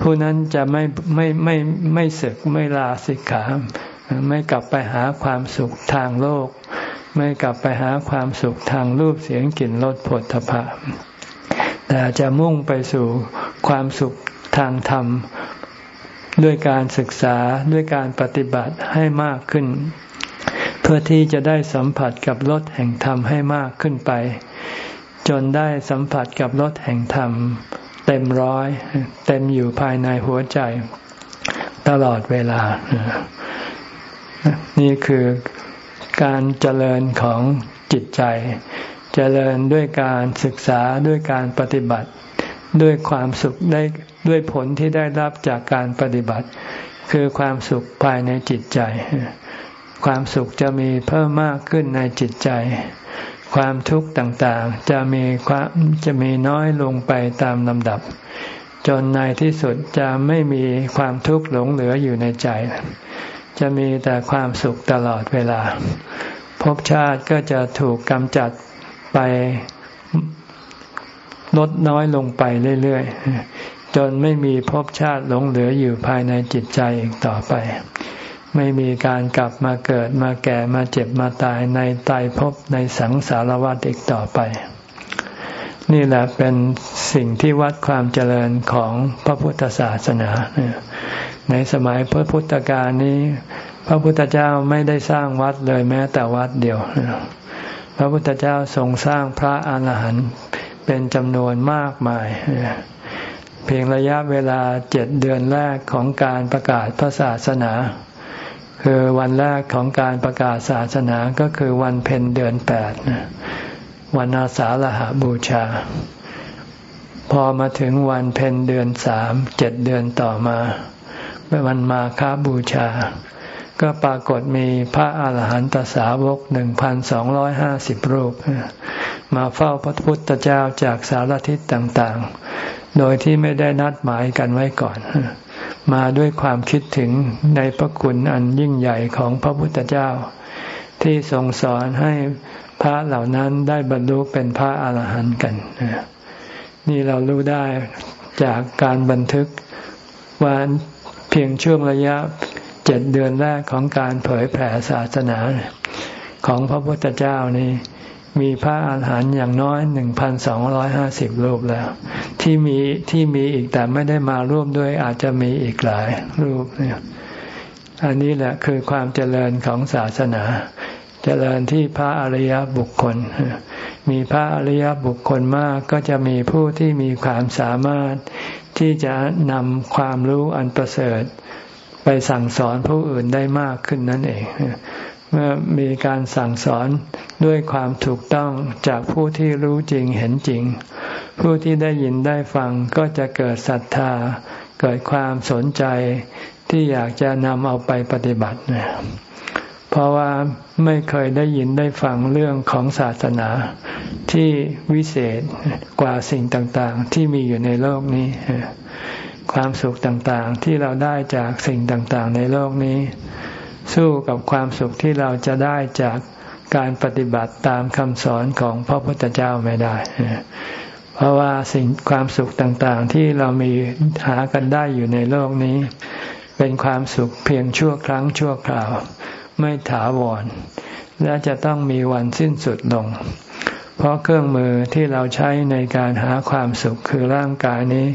ผู้นั้นจะไม่ไม่ไม่ไม่ศึกไม่ลาสิกขาไม่กลับไปหาความสุขทางโลก ไม่กลับไปหาความสุขทางรูปเสียงกลิ่นรสผลทพะแต่จะมุ่งไปสู่ความสุขทางธรรม ด้วยการศึกษาด้วยการปฏิบัติให้มากขึ้น พื่อที่จะได้สัมผัสกับรสแห่งธรรมให้มากขึ้นไป จนได้สัมผัสกับรสแห่งธรรม เต็มร้อย เต็มอยู่ภายในหัวใจ ตลอดเวลา นี่คือการเจริญของจิตใจ เจริญด้วยการศึกษาด้วยการปฏิบัติ ด้วยความสุขได้ด้วยผลที่ได้รับจากการปฏิบัติ คือความสุขภายในจิตใจ ความสุขจะมีเพิ่มมากขึ้นในจิตใจ ความทุกข์ต่างๆ จะมีความจะมีน้อยลงไปตามลำดับ จนในที่สุดจะไม่มีความทุกข์หลงเหลืออยู่ในใจ จะมีแต่ความสุขตลอดเวลาภพชาติก็จะถูกกำจัดไปลดน้อยลงไปเรื่อยๆ จนไม่มีภพชาติหลงเหลืออยู่ภายในจิตใจอีกต่อไป ไม่มีการกลับมาเกิดมาแก่มาเจ็บมาตายในตายภพในสังสารวัฏอีกต่อไป นี่แหละเป็นสิ่งที่วัดความเจริญของพระพุทธศาสนา ในสมัยพระพุทธกาลนี้ พระพุทธเจ้าไม่ได้สร้างวัดเลยแม้แต่วัดเดียว พระพุทธเจ้าทรงสร้างพระอาหารหันต์เป็นจำนวนมากมายเพียงระยะเวลาเจ็ดเดือนแรกของการประกาศพระศาสนา คือวันแรกของการประกาศศาสนาก็คือวันเพ็ญเดือนแปดวันอาสาฬหาบูชา พอมาถึงวันเพ็ญเดือนสามเจ็ดเดือนต่อมาเป็นวันมาคาบูชา ก็ปรากฏมีพระอาหารหันตสาวกหนึ่งพันสองร้อยห้าสิบรูป มาเฝ้าพระพุทธเจ้าจากสารทิศต่างๆ โดยที่ไม่ได้นัดหมายกันไว้ก่อน มาด้วยความคิดถึงในพระคุณอันยิ่งใหญ่ของพระพุทธเจ้า ที่ทรงสอนให้พระเหล่านั้นได้บรรลุเป็นพระอาหารหันต์กัน นี่เรารู้ได้จากการบันทึกว่าเพียงช่วงระยะเจ็ดเดือนแรกของการเผยแผ่ศาสนาของพระพุทธเจ้านี้ มีพระอาหารหันต์อย่างน้อยหนึ่งพันสองร้อยห้าสิบรูปแล้ว ที่มีที่มีอีกแต่ไม่ได้มาร่วมด้วยอาจจะมีอีกหลายรูปเนี่ยอันนี้แหละคือความเจริญของศาสนา เจริญที่พระอริยบุคคล มีพระอริยบุคคลมากก็จะมีผู้ที่มีความสามารถที่จะนำความรู้อันประเสริฐ ไปสั่งสอนผู้อื่นได้มากขึ้นนั่นเอง เมื่อมีการสั่งสอนด้วยความถูกต้องจากผู้ที่รู้จริงเห็นจริง ผู้ที่ได้ยินได้ฟังก็จะเกิดศรัทธา เกิดความสนใจที่อยากจะนำเอาไปปฏิบัติ เพราะว่าไม่เคยได้ยินได้ฟังเรื่องของศาสนาที่วิเศษกว่าสิ่งต่างๆ ที่มีอยู่ในโลกนี้ ความสุขต่างๆที่เราได้จากสิ่งต่างๆ ในโลกนี้ สู้กับความสุขที่เราจะได้จากการปฏิบัติตามคำสอนของพระพุทธเจ้าไม่ได้ เพราะว่าสิ่งความสุขต่างๆ ที่เรามีหากันได้อยู่ในโลกนี้ เป็นความสุขเพียงชั่วครั้งชั่วคราว ไม่ถาวร และจะต้องมีวันสิ้นสุดลง เพราะเครื่องมือที่เราใช้ในการหาความสุขคือร่างกายนี้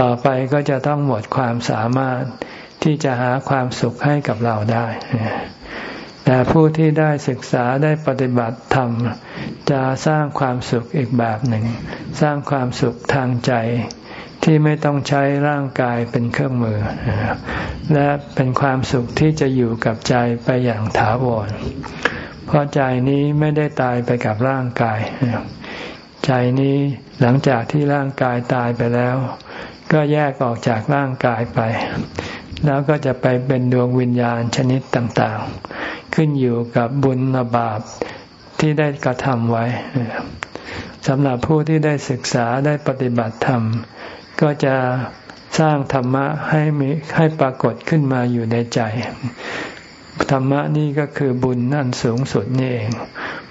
ต่อไปก็จะต้องหมดความสามารถ ที่จะหาความสุขให้กับเราได้ แต่ผู้ที่ได้ศึกษาได้ปฏิบัติธรรม จะสร้างความสุขอีกแบบหนึ่ง สร้างความสุขทางใจที่ไม่ต้องใช้ร่างกายเป็นเครื่องมือ และเป็นความสุขที่จะอยู่กับใจไปอย่างถาวร เพราะใจนี้ไม่ได้ตายไปกับร่างกาย ใจนี้หลังจากที่ร่างกายตายไปแล้ว ก็แยกออกจากร่างกายไป แล้วก็จะไปเป็นดวงวิญญาณชนิดต่างๆ ขึ้นอยู่กับบุญบาปที่ได้กระทำไว้สำหรับผู้ที่ได้ศึกษาได้ปฏิบัติธรรม ก็จะสร้างธรรมะให้มีให้ปรากฏขึ้นมาอยู่ในใจ ธรรมะนี่ก็คือบุญนั่นสูงสุดนี่เอง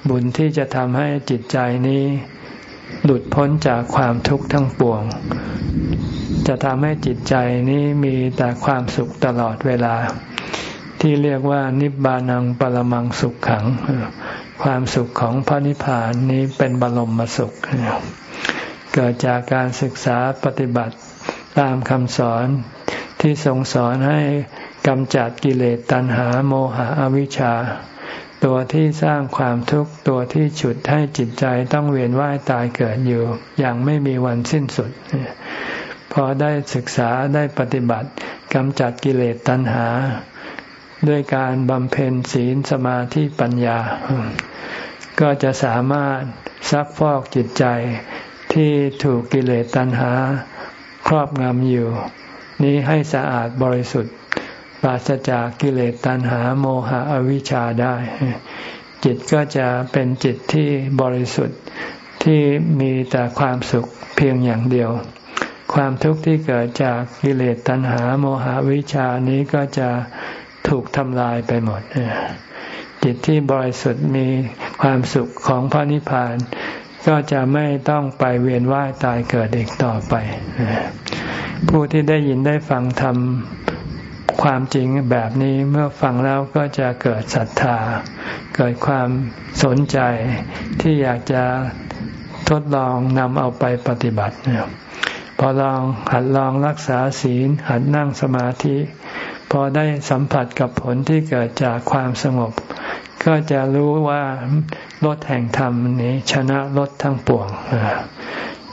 บุญที่จะทำให้จิตใจนี้ หลุดพ้นจากความทุกข์ทั้งปวง จะทำให้จิตใจนี้มีแต่ความสุขตลอดเวลา ที่เรียกว่านิบานังปรมังสุขขัง ความสุขของพระนิพพานนี้เป็นบรมสุข เกิดจากการศึกษาปฏิบัติตามคำสอนที่ทรงสอนให้กำจัดกิเลสตัณหาโมหะอวิชชา ตัวที่สร้างความทุกข์ตัวที่ฉุดให้จิตใจต้องเวียนว่ายตายเกิดอยู่ อย่างไม่มีวันสิ้นสุด พอได้ศึกษาได้ปฏิบัติกำจัดกิเลสตัณหา ด้วยการบำเพ็ญศีลสมาธิปัญญา ก็จะสามารถซักฟอกจิตใจที่ถูกกิเลสตัณหา ครอบงำอยู่ นี้ให้สะอาดบริสุทธิ์ปราศจากกิเลสตัณหาโมหะอวิชชาได้ จิตก็จะเป็นจิตที่บริสุทธิ์ที่มีแต่ความสุขเพียงอย่างเดียว ความทุกข์ที่เกิดจากกิเลสตัณหาโมหะวิชานี้ก็จะถูกทำลายไปหมด จิตที่บริสุทธิ์มีความสุขของพระนิพพาน ก็จะไม่ต้องไปเวียนว่ายตายเกิดอีกต่อไป ผู้ที่ได้ยินได้ฟังทำความจริงแบบนี้เมื่อฟังแล้วก็จะเกิดศรัทธา เกิดความสนใจที่อยากจะทดลองนำเอาไปปฏิบัติ พอลองหัดลองรักษาศีล หัดนั่งสมาธิ พอได้สัมผัสกับผลที่เกิดจากความสงบ ก็จะรู้ว่ารถแห่งธรรมนี้ชนะรถทั้งปวง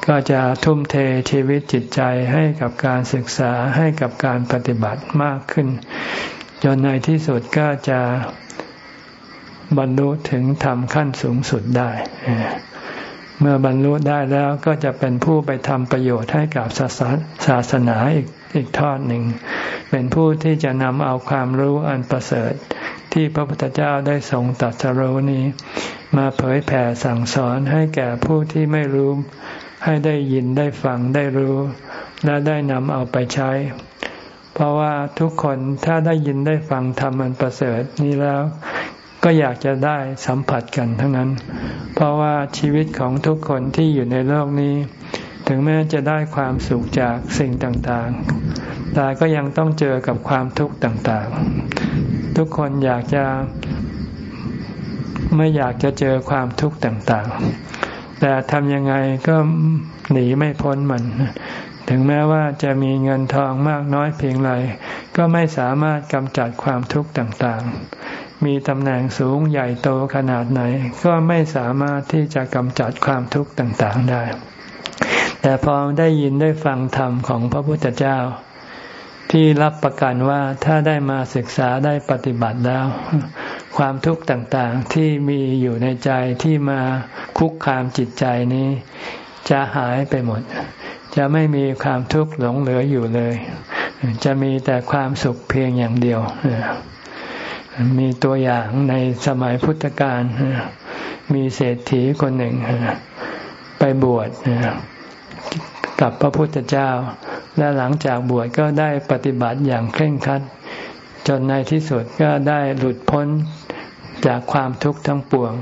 ก็จะทุ่มเทชีวิตจิตใจให้กับการศึกษาให้กับการปฏิบัติมากขึ้น จนในที่สุดก็จะบรรลุถึงธรรมขั้นสูงสุดได้ เมื่อบรรลุได้แล้วก็จะเป็นผู้ไปทำประโยชน์ให้กับศาสนาอีกอีกทอดหนึ่ง เป็นผู้ที่จะนำเอาความรู้อันประเสริฐ ที่พระพุทธเจ้าได้ทรงตรัสรู้นี้ มาเผยแผ่สั่งสอนให้แก่ผู้ที่ไม่รู้ ให้ได้ยินได้ฟังได้รู้ และได้นำเอาไปใช้ เพราะว่าทุกคนถ้าได้ยินได้ฟังธรรมมันประเสริฐนี้แล้ว ก็อยากจะได้สัมผัสกันทั้งนั้น เพราะว่าชีวิตของทุกคนที่อยู่ในโลกนี้ ถึงแม้จะได้ความสุขจากสิ่งต่างๆ แต่ก็ยังต้องเจอกับความทุกข์ต่างๆ ทุกคนอยากจะไม่อยากจะเจอความทุกข์ต่างๆ แต่ทำยังไงก็หนีไม่พ้นมัน ถึงแม้ว่าจะมีเงินทองมากน้อยเพียงไร ก็ไม่สามารถกำจัดความทุกข์ต่างๆ มีตำแหน่งสูงใหญ่โตขนาดไหน ก็ไม่สามารถที่จะกำจัดความทุกข์ต่างๆได้ แต่พอได้ยินได้ฟังธรรมของพระพุทธเจ้า ที่รับประกันว่าถ้าได้มาศึกษาได้ปฏิบัติแล้ว ความทุกข์ต่างๆที่มีอยู่ในใจที่มาคุกคามจิตใจนี้ จะหายไปหมด จะไม่มีความทุกข์หลงเหลืออยู่เลย จะมีแต่ความสุขเพียงอย่างเดียว มีตัวอย่างในสมัยพุทธกาลมีเศรษฐีคนหนึ่งไปบวชกับพระพุทธเจ้า และหลังจากบวชก็ได้ปฏิบัติอย่างเคร่งครัด จนในที่สุดก็ได้หลุดพ้นจากความทุกข์ทั้งปวง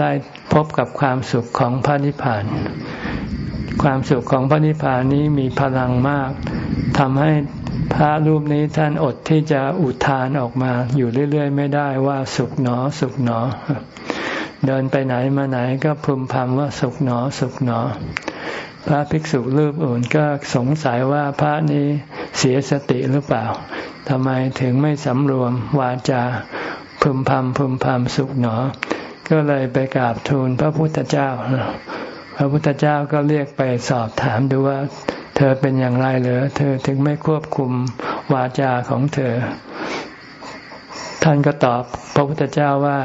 ได้พบกับความสุขของพระนิพพาน ความสุขของพระนิพพานนี้มีพลังมากทำให้ พระรูปนี้ท่านอดที่จะอุทานออกมา อยู่เรื่อยๆ ไม่ได้ว่าสุขหนอ สุขหนอ เดินไปไหนมาไหนก็พึมพำว่าสุขหนอ สุขหนอ พระภิกษุรูปอื่นก็สงสัยว่าพระนี้เสียสติหรือเปล่าทำไมถึงไม่สำรวมวาจาพึมพำพึมพำสุขหนอ ก็เลยไปกราบทูลพระพุทธเจ้า พระพุทธเจ้าก็เรียกไปสอบถามดูว่า เธอเป็นอย่างไรเหรอเธอถึงไม่ควบคุมวาจาของเธอ ท่านก็ตอบพระพุทธเจ้าว่า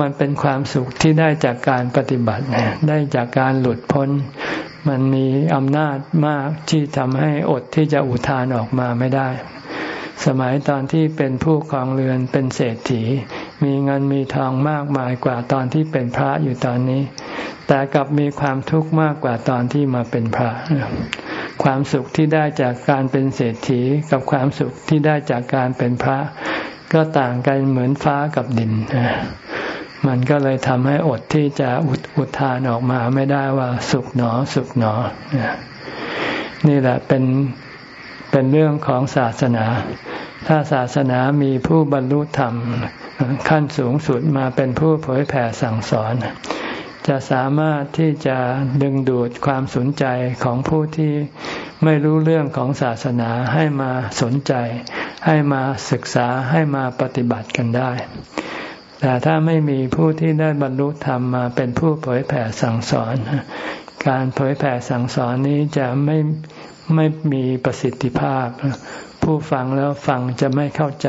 มันเป็นความสุขที่ได้จากการปฏิบัติ ได้จากการหลุดพ้น มันมีอำนาจมากที่ทำให้อดที่จะอุทานออกมาไม่ได้ สมัยตอนที่เป็นผู้ครองเรือนเป็นเศรษฐี มีเงินมีทองมากมายกว่าตอนที่เป็นพระอยู่ตอนนี้ แต่กลับมีความทุกข์มากกว่าตอนที่มาเป็นพระ ความสุขที่ได้จากการเป็นเศรษฐีกับความสุขที่ได้จากการเป็นพระ ก็ต่างกันเหมือนฟ้ากับดิน มันก็เลยทำให้อดที่จะอุทานออกมาไม่ได้ว่าสุขหนอสุขหนอ นี่แหละเป็นเป็นเรื่องของศาสนา ถ้าศาสนามีผู้บรรลุธรรมขั้นสูงสุดมาเป็นผู้เผยแผ่สั่งสอน จะสามารถที่จะดึงดูดความสนใจของผู้ที่ไม่รู้เรื่องของศาสนาให้มาสนใจ ให้มาศึกษาให้มาปฏิบัติกันได้ แต่ถ้าไม่มีผู้ที่ได้บรรลุธรรมมาเป็นผู้เผยแผ่สั่งสอน การเผยแผ่สั่งสอนนี้จะไม่ไม่มีประสิทธิภาพ ผู้ฟังแล้วฟังจะไม่เข้าใจ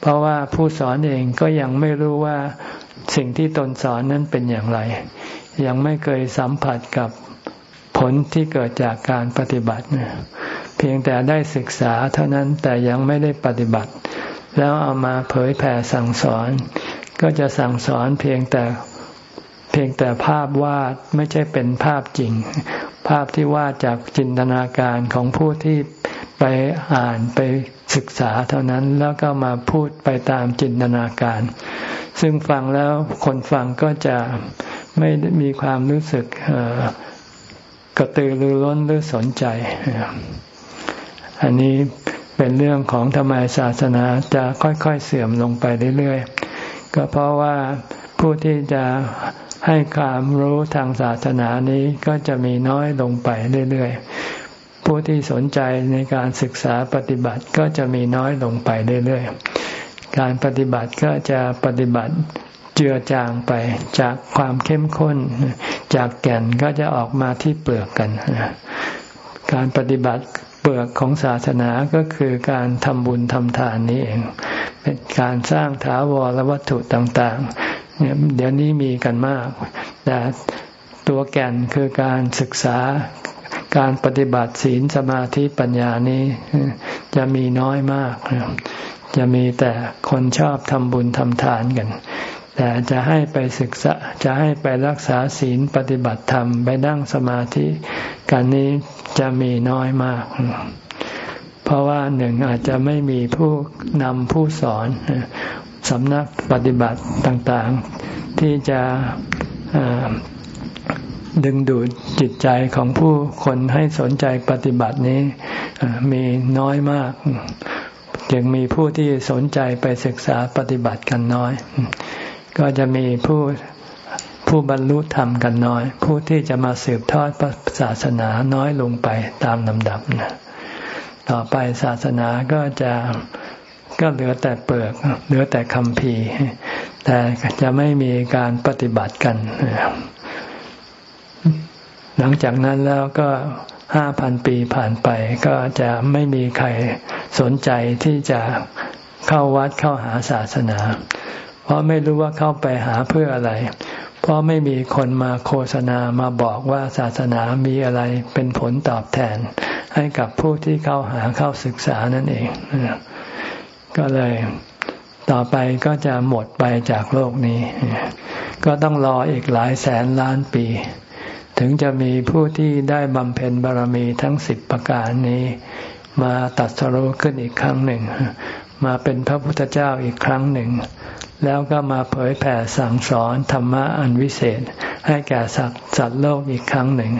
เพราะว่าผู้สอนเองก็ยังไม่รู้ว่า สิ่งที่ตนสอนนั้นเป็นอย่างไร ยังไม่เคยสัมผัสกับผลที่เกิดจากการปฏิบัติ เพียงแต่ได้ศึกษาเท่านั้นแต่ยังไม่ได้ปฏิบัติ แล้วเอามาเผยแผ่สั่งสอน ก็จะสั่งสอนเพียงแต่เพียงแต่ภาพวาดไม่ใช่เป็นภาพจริง ภาพที่วาดจากจินตนาการของผู้ที่ไปอ่านไป ศึกษาเท่านั้นแล้วก็มาพูดไปตามจินตนาการ ซึ่งฟังแล้วคนฟังก็จะไม่มีความรู้สึกกระตือรือร้นหรือสนใจ อันนี้เป็นเรื่องของทำไมศาสนาจะค่อยๆเสื่อมลงไปเรื่อยๆ ก็เพราะว่าผู้ที่จะให้ความรู้ทางศาสนานี้ก็จะมีน้อยลงไปเรื่อยๆ ผู้ที่สนใจในการศึกษาปฏิบัติก็จะมีน้อยลงไปเรื่อยๆ การปฏิบัติก็จะปฏิบัติเจือจางไปจากความเข้มข้น จากแก่นก็จะออกมาที่เปลือกกัน การปฏิบัติเปลือกของศาสนาก็คือการทำบุญทำทานนี้เอง เป็นการสร้างถาวรวัตถุต่างๆเนี่ยเดี๋ยวนี้มีกันมาก แต่ตัวแก่นคือการศึกษา การปฏิบัติศีลสมาธิปัญญานี้จะมีน้อยมาก จะมีแต่คนชอบทำบุญทำทานกัน แต่จะให้ไปศึกษาจะให้ไปรักษาศีลปฏิบัติธรรมไปนั่งสมาธิกันนี้จะมีน้อยมาก เพราะว่าหนึ่งอาจจะไม่มีผู้นำผู้สอนสำนักปฏิบัติต่างๆ ที่จะ ดึงดูดจิตใจของผู้คนให้สนใจปฏิบัตินี้มีน้อยมาก จึงมีผู้ที่สนใจไปศึกษาปฏิบัติกันน้อย ก็จะมีผู้ผู้บรรลุธรรมกันน้อย ผู้ที่จะมาสืบทอดศาสนาน้อยลงไปตามลำดับนะต่อไปศาสนาก็จะก็เหลือแต่เปลือกเหลือแต่คำพีแต่จะไม่มีการปฏิบัติกัน หลังจากนั้นแล้วก็ห้าพันปีผ่านไปก็จะไม่มีใครสนใจที่จะเข้าวัดเข้าหาศาสนา เพราะไม่รู้ว่าเข้าไปหาเพื่ออะไร เพราะไม่มีคนมาโฆษณามาบอกว่าศาสนามีอะไรเป็นผลตอบแทน ให้กับผู้ที่เข้าหาเข้าศึกษานั่นเอง ก็เลยต่อไปก็จะหมดไปจากโลกนี้ ก็ต้องรออีกหลายแสนล้านปี ถึงจะมีผู้ที่ได้บำเพ็ญบารมีทั้งสิบประการนี้ มาตัดสรุขึ้นอีกครั้งหนึ่ง มาเป็นพระพุทธเจ้าอีกครั้งหนึ่ง แล้วก็มาเผยแผ่สั่งสอนธรรมะอันวิเศษ ให้แก่สัตว์สัตว์โลกอีกครั้งหนึ่ง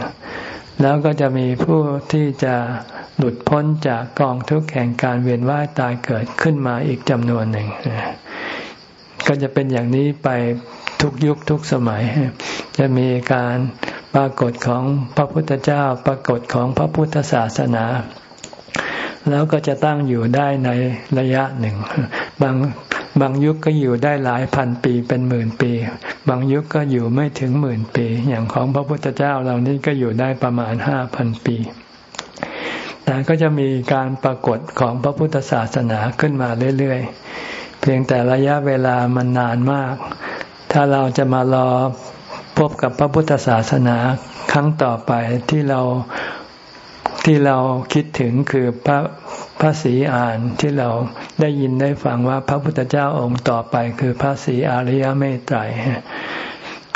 แล้วก็จะมีผู้ที่จะหลุดพ้นจากกองทุกข์แห่งการเวียนว่ายตายเกิดขึ้นมาอีกจำนวนหนึ่ง ก็จะเป็นอย่างนี้ไปทุกยุคทุกสมัย จะมีการ ปรากฏของพระพุทธเจ้าปรากฏของพระพุทธศาสนา แล้วก็จะตั้งอยู่ได้ในระยะหนึ่ง บางบางยุคก็อยู่ได้หลายพันปีเป็นหมื่นปี บางยุคก็อยู่ไม่ถึงหมื่นปี อย่างของพระพุทธเจ้าเรานี้ก็อยู่ได้ประมาณห้าพันปี แต่ก็จะมีการปรากฏของพระพุทธศาสนาขึ้นมาเรื่อยๆ เพียงแต่ระยะเวลามันนานมาก ถ้าเราจะมารอ พบกับพระพุทธศาสนาครั้งต่อไปที่เราที่เราคิดถึงคือพระพระศรีอานที่เราได้ยินได้ฟังว่าพระพุทธเจ้าองค์ต่อไป คือพระศรีอริยเมตไตร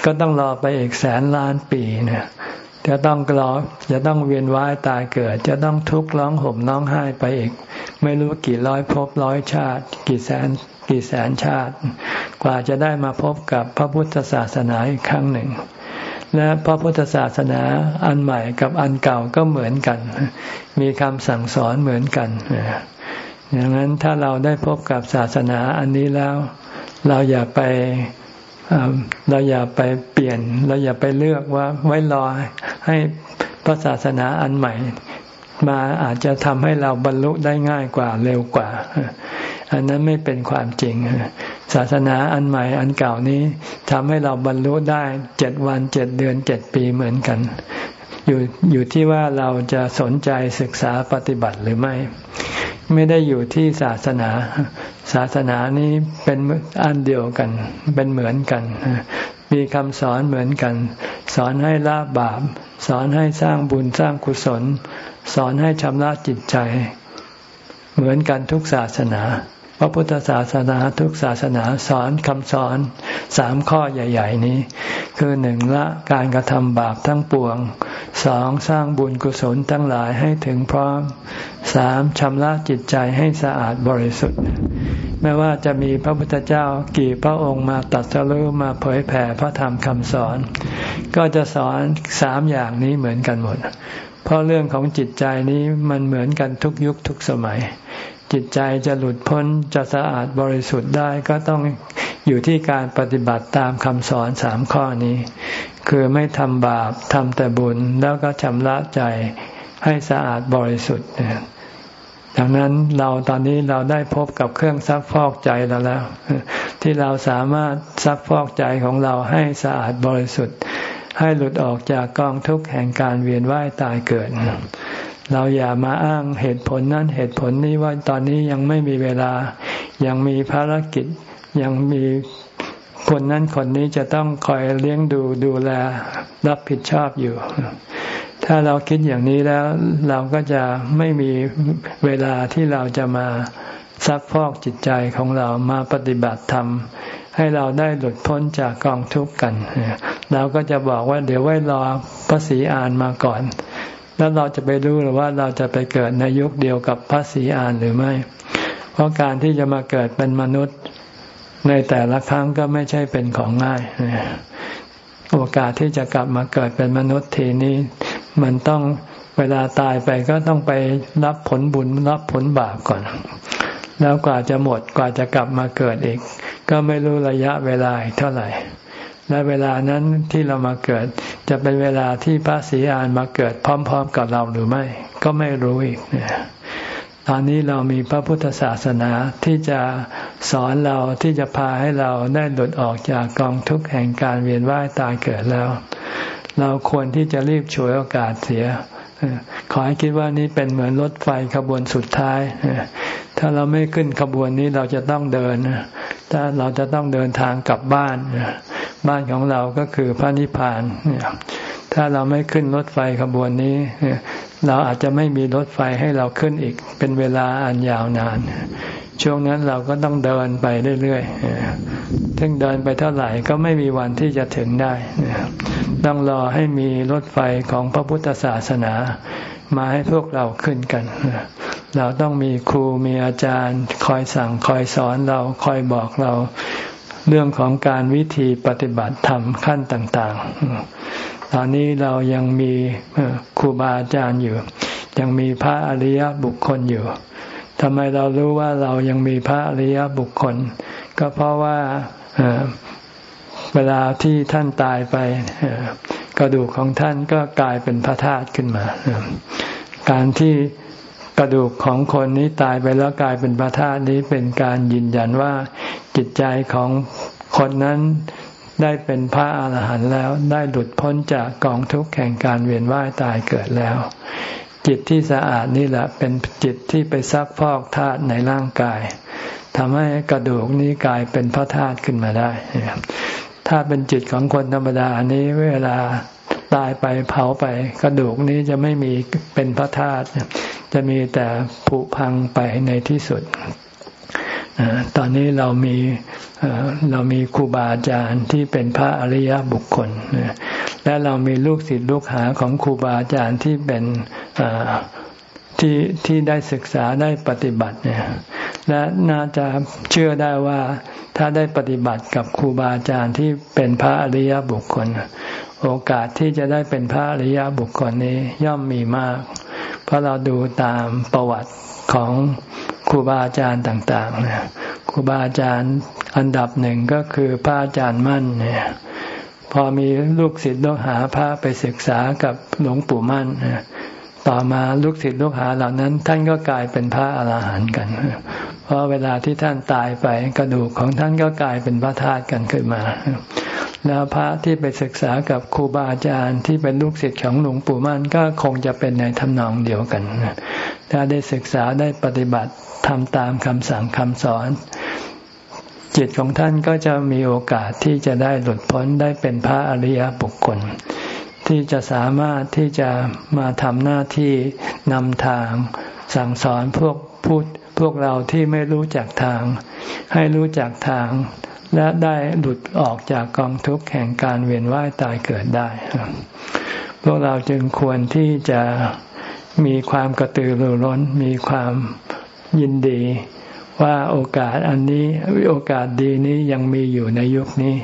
ก็ต้องรอไปอีกแสนล้านปีเนี่ยจะต้องรอจะต้องเวียนว่ายตายเกิด จะต้องทุกข์ร้องห่มร้องไห้ไปอีก ไม่รู้กี่ร้อยภพร้อยชาติ กี่แสน กี่แสนชาติ กว่าจะได้มาพบกับพระพุทธศาสนาอีกครั้งหนึ่ง และพระพุทธศาสนาอันใหม่กับอันเก่าก็เหมือนกัน มีคำสั่งสอนเหมือนกันดังนั้นถ้าเราได้พบกับศาสนาอันนี้แล้ว เราอย่าไปเราอย่าไปเปลี่ยน เราอย่าไปเลือกว่าไว้รอให้พระศาสนาอันใหม่ มาอาจจะทำให้เราบรรลุได้ง่ายกว่าเร็วกว่า อันนั้นไม่เป็นความจริง ศาสนาอันใหม่อันเก่านี้ทำให้เราบรรลุได้เจ็ดวันเจ็ดเดือนเจ็ดปีเหมือนกัน อยู่อยู่ที่ว่าเราจะสนใจศึกษาปฏิบัติหรือไม่ ไม่ได้อยู่ที่ศาสนา ศาสนานี้เป็นอันเดียวกัน เป็นเหมือนกัน มีคำสอนเหมือนกัน สอนให้ละบาป สอนให้สร้างบุญสร้างกุศล สอนให้ชำระจิตใจเหมือนกันทุกศาสนา ระพุทธศาสนาทุกศาสนาสอนคำสอนสามข้อใหญ่ ๆ นี้ คือหนึ่งละการกระทำบาปทั้งปวงสองสร้างบุญกุศลทั้งหลายให้ถึงพร้อมสามชำระจิตใจให้สะอาดบริสุทธิ์ไม่ว่าจะมีพระพุทธเจ้ากี่พระองค์มาตัดสรุมาเผยแผ่พระธรรมคำสอน ก็จะสอนสามอย่างนี้เหมือนกันหมด เพราะเรื่องของจิตใจนี้มันเหมือนกันทุกยุคทุกสมัย จิตใจจะหลุดพ้นจะสะอาดบริสุทธิ์ได้ก็ต้องอยู่ที่การปฏิบัติตามคำสอนสามข้อนี้ คือไม่ทำบาปทำแต่บุญแล้วก็ชำระใจให้สะอาดบริสุทธิ์ดังนั้นเราตอนนี้เราได้พบกับเครื่องซักฟอกใจเราแล้ว ที่เราสามารถซักฟอกใจของเราให้สะอาดบริสุทธิ์ ให้หลุดออกจากกองทุกข์แห่งการเวียนว่ายตายเกิด เราอย่ามาอ้างเหตุผลนั้นเหตุผลนี้ว่าตอนนี้ยังไม่มีเวลา ยังมีภารกิจ ยังมีคนนั้นคนนี้จะต้องคอยเลี้ยงดูดูแลรับผิดชอบอยู่ ถ้าเราคิดอย่างนี้แล้ว เราก็จะไม่มีเวลาที่เราจะมาซักพอกจิตใจของเรามาปฏิบัติธรรมให้เราได้หลุดพ้นจากกองทุกข์กัน เราก็จะบอกว่าเดี๋ยวไว้รอพระศรีอานมาก่อน แล้วเราจะไปรู้หรือว่าเราจะไปเกิดในยุคเดียวกับพระศรีอานหรือไม่ เพราะการที่จะมาเกิดเป็นมนุษย์ในแต่ละครั้งก็ไม่ใช่เป็นของง่ายโอกาสที่จะกลับมาเกิดเป็นมนุษย์ทีนี้ มันต้องเวลาตายไปก็ต้องไปรับผลบุญรับผลบาปก่อน แล้วกว่าจะหมดกว่าจะกลับมาเกิดอีก ก็ไม่รู้ระยะเวลาเท่าไหร่ และเวลานั้นที่เรามาเกิด จะเป็นเวลาที่พระศรีอานมาเกิดพร้อม ๆ กับเราหรือไม่ ก็ไม่รู้อีกเนี่ยตอนนี้เรามีพระพุทธศาสนาที่จะสอนเราที่จะพาให้เราได้หลุดออกจากกองทุกข์แห่งการเวียนว่ายตายเกิดแล้ว เราควรที่จะรีบฉวยโอกาสเสียขอให้คิดว่านี้เป็นเหมือนรถไฟขบวนสุดท้าย ถ้าเราไม่ขึ้นขบวนนี้เราจะต้องเดิน ถ้าเราจะต้องเดินทางกลับบ้าน บ้านของเราก็คือพระนิพพาน ถ้าเราไม่ขึ้นรถไฟขบวนนี้ เราอาจจะไม่มีรถไฟให้เราขึ้นอีก เป็นเวลาอันยาวนาน ช่วงนั้นเราก็ต้องเดินไปเรื่อยๆถึงเดินไปเท่าไหร่ก็ไม่มีวันที่จะถึงได้ ต้องรอให้มีรถไฟของพระพุทธศาสนามาให้พวกเราขึ้นกัน เราต้องมีครูมีอาจารย์ คอยสั่งคอยสอนเราคอยบอกเรา เรื่องของการวิธีปฏิบัติธรรมขั้นต่าง ๆ ตอนนี้เรายังมีครูบาอาจารย์อยู่ ยังมีพระอริยบุคคลอยู่ทำไมเรารู้ว่าเรายังมีพระอริยบุคคล ก็เพราะว่าเวลาที่ท่านตายไปกระดูกของท่านก็กลายเป็นพระธาตุขึ้นมา การที่ กระดูกของคนนี้ตายไปแล้วกลายเป็นพระธาตุนี้เป็นการยืนยันว่า จิตใจของคนนั้นได้เป็นพระอาหารหันต์แล้วได้หลุดพ้นจากกองทุกข์แห่งการเวียนว่ายตายเกิดแล้ว จิตที่สะอาดนี่แหละเป็นจิตที่ไปซักพอกธาตุในร่างกายทำให้กระดูกนี้กลายเป็นพระธาตุขึ้นมาได้ ถ้าเป็นจิตของคนธรรมดาอันนี้เวลาตายไปเผาไป กระดูกนี้จะไม่มีเป็นพระธาตุ จะมีแต่ผุพังไปในที่สุด ตอนนี้เรามีเรามีครูบาอาจารย์ที่เป็นพระอริยบุคคล และเรามีลูกศิษย์ลูกหาของครูบาอาจารย์ที่เป็นที่ที่ได้ศึกษาได้ปฏิบัติเนี่ยและน่าจะเชื่อได้ว่าถ้าได้ปฏิบัติกับครูบาอาจารย์ที่เป็นพระอริยบุคคล โอกาสที่จะได้เป็นพระอริยบุคคลนี้ย่อมมีมาก ราะเราดูตามประวัติของครูบาอาจารย์ต่างๆเนี่ยครูบาอาจารย์อันดับหนึ่งก็คือพระอาจารย์มั่นเนี่ยพอมีลูกศิษย์ลูกหาพระไปศึกษากับหลวงปู่มั่นต่อมาลูกศิษย์ลูกหาเหล่านั้น ท่านก็กลายเป็นพระอาหารหันต์กัน เพราะเวลาที่ท่านตายไปกระดูกของท่านก็กลายเป็นพระธาตุกันขึ้นมา แล้วพระที่ไปศึกษากับครูบาอาจารย์ที่เป็นลูกศิษย์ของหลวงปู่มั่นก็คงจะเป็นในทำนองเดียวกัน ถ้าได้ศึกษาได้ปฏิบัติทำตามคำสั่งคำสอน จิตของท่านก็จะมีโอกาสที่จะได้หลุดพ้นได้เป็นพระอริยบุคคล ที่จะสามารถที่จะมาทำหน้าที่นำทางสั่งสอนพวกพูดพวกเราที่ไม่รู้จักทาง ให้รู้จักทาง และได้หลุดออกจากกองทุกข์แห่งการเวียนว่ายตายเกิดได้ พวกเราจึงควรที่จะมีความกระตือรือร้น มีความยินดีว่าโอกาสอันนี้โอกาสดีนี้ยังมีอยู่ในยุคนี้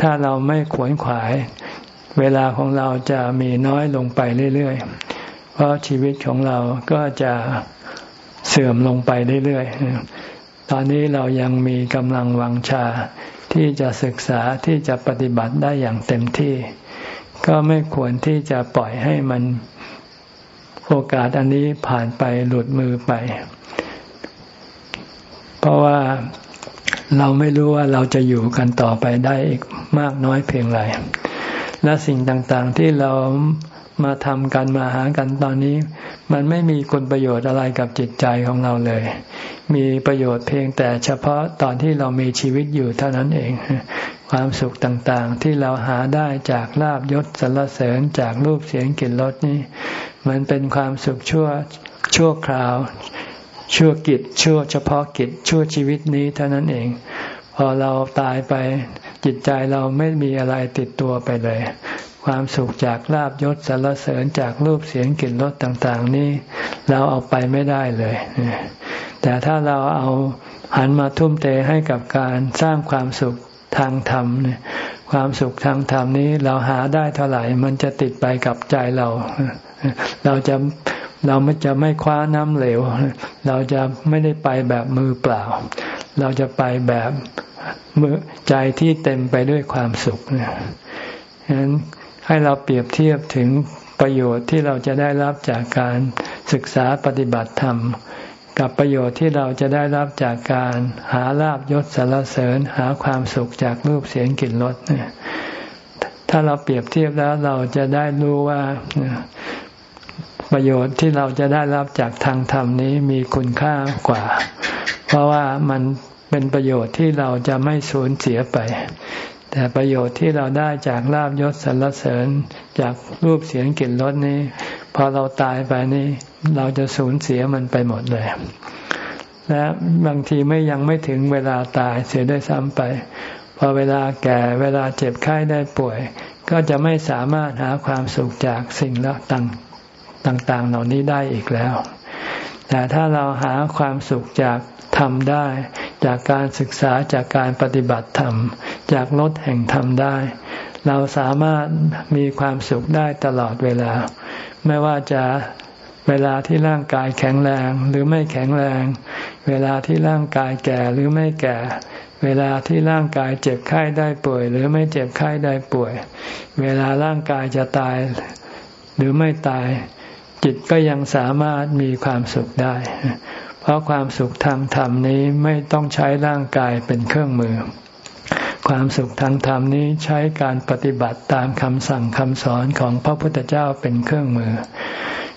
ถ้าเราไม่ขวนขวาย เวลาของเราจะมีน้อยลงไปเรื่อยๆ เพราะชีวิตของเราก็จะเสื่อมลงไปเรื่อยๆ ตอนนี้เรายังมีกำลังวังชาที่จะศึกษาที่จะปฏิบัติได้อย่างเต็มที่ ก็ไม่ควรที่จะปล่อยให้มันโอกาสอันนี้ผ่านไปหลุดมือไป เพราะว่าเราไม่รู้ว่าเราจะอยู่กันต่อไปได้อีกมากน้อยเพียงไรและสิ่งต่างๆที่เรา มาทำกันมาหากันตอนนี้ มันไม่มีคุณประโยชน์อะไรกับจิตใจของเราเลย มีประโยชน์เพียงแต่เฉพาะตอนที่เรามีชีวิตอยู่เท่านั้นเอง ความสุขต่างๆ ที่เราหาได้จากลาบยศสรรเสริญจากรูปเสียงกลิ่นรสนี่ มันเป็นความสุขชั่วชั่วคราว ชั่วกิจชั่วเฉพาะกิจชั่วชีวิตนี้เท่านั้นเอง พอเราตายไปจิตใจเราไม่มีอะไรติดตัวไปเลย ความสุขจากลาบยศสารเสริญจากรูปเสียงกลิ่นรสต่างๆ นี่เราเอาไปไม่ได้เลย แต่ถ้าเราเอาหันมาทุ่มเทให้กับการสร้างความสุขทางธรรมเนี่ยความสุขทางธรรมนี้เราหาได้เท่าไหร่ มันจะติดไปกับใจเรา เราจะเราไม่จะไม่คว้าน้ำเหลว เราจะไม่ได้ไปแบบมือเปล่า เราจะไปแบบมือใจที่เต็มไปด้วยความสุขเนี่ยฉะนั้น ให้เราเปรียบเทียบถึงประโยชน์ที่เราจะได้รับจากการศึกษาปฏิบัติธรรม กับประโยชน์ที่เราจะได้รับจากการหาลาบยศสารเสริญหาความสุขจากรูปเสียงกลิ่นรสเนี่ยถ้าเราเปรียบเทียบแล้วเราจะได้รู้ว่าประโยชน์ที่เราจะได้รับจากทางธรรมนี้มีคุณค่ากว่า เพราะว่ามันเป็นประโยชน์ที่เราจะไม่สูญเสียไป แต่ประโยชน์ที่เราได้จากลาบยศสรรเสริญจากรูปเสียงกลิ่นรสนี้พอเราตายไปนี่เราจะสูญเสียมันไปหมดเลย และบางทีไม่ยังไม่ถึงเวลาตายเสียด้วยซ้ำไป พอเวลาแก่เวลาเจ็บไข้ได้ป่วย ก็จะไม่สามารถหาความสุขจากสิ่งละต่างต่างๆเหล่านี้ได้อีกแล้ว แต่ถ้าเราหาความสุขจากทำได้ จากการศึกษาจากการปฏิบัติธรรม จากลดแห่งธรรมได้ เราสามารถมีความสุขได้ตลอดเวลา ไม่ว่าจะเวลาที่ร่างกายแข็งแรงหรือไม่แข็งแรง เวลาที่ร่างกายแก่หรือไม่แก่ เวลาที่ร่างกายเจ็บไข้ได้ป่วย หรือไม่เจ็บไข้ได้ป่วย เวลาร่างกายจะตายหรือไม่ตาย จิตก็ยังสามารถมีความสุขได้ ราะความสุขทางธรรมนี้ไม่ต้องใช้ร่างกายเป็นเครื่องมือ ความสุขทางธรรมนี้ใช้การปฏิบัติตามคำสั่งคำสอนของพระพุทธเจ้าเป็นเครื่องมือ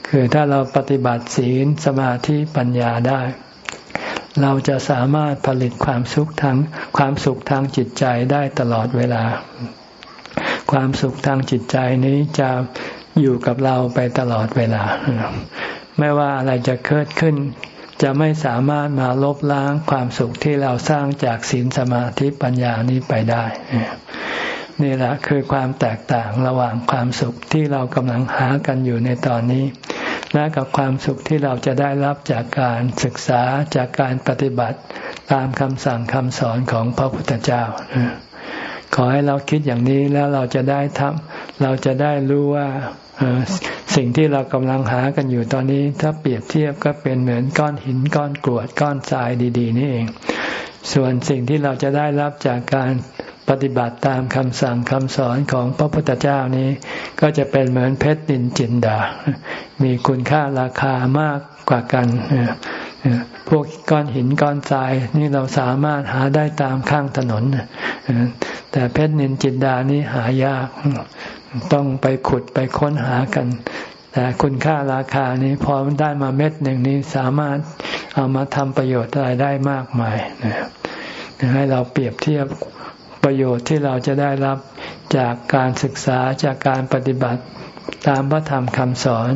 คือถ้าเราปฏิบัติศีลสมาธิปัญญาได้ เราจะสามารถผลิตความสุขทางความสุขทางจิตใจได้ตลอดเวลา ความสุขทางจิตใจนี้จะอยู่กับเราไปตลอดเวลา ไม่ว่าอะไรจะเกิดขึ้น จะไม่สามารถมาลบล้างความสุขที่เราสร้างจากศีลสมาธิปัญญานี้ไปได้ นี่แหละคือความแตกต่างระหว่างความสุขที่เรากำลังหากันอยู่ในตอนนี้ และกับความสุขที่เราจะได้รับจากการศึกษาจากการปฏิบัติตามคำสั่งคำสอนของพระพุทธเจ้าขอให้เราคิดอย่างนี้แล้วเราจะได้ทำเราจะได้รู้ว่า สิ่งที่เรากำลังหากันอยู่ตอนนี้ ถ้าเปรียบเทียบก็เป็นเหมือนก้อนหินก้อนกรวดก้อนทรายดี ๆ นี่เอง ส่วนสิ่งที่เราจะได้รับจากการปฏิบัติตามคำสั่งคำสอนของพระพุทธเจ้านี้ ก็จะเป็นเหมือนเพชรดินจินดา มีคุณค่าราคามากกว่ากัน พวกก้อนหินก้อนทรายนี่เราสามารถหาได้ตามข้างถนน แต่เพชรนินจินดานี้หายาก ต้องไปขุดไปค้นหากัน แต่คุณค่าราคานี้พอได้มาเม็ดหนึ่งนี้สามารถเอามาทำประโยชน์อะไรได้มากมายนะให้เราเปรียบเทียบประโยชน์ที่เราจะได้รับจากการศึกษาจากการปฏิบัติ ตามพระธรรมคำสอน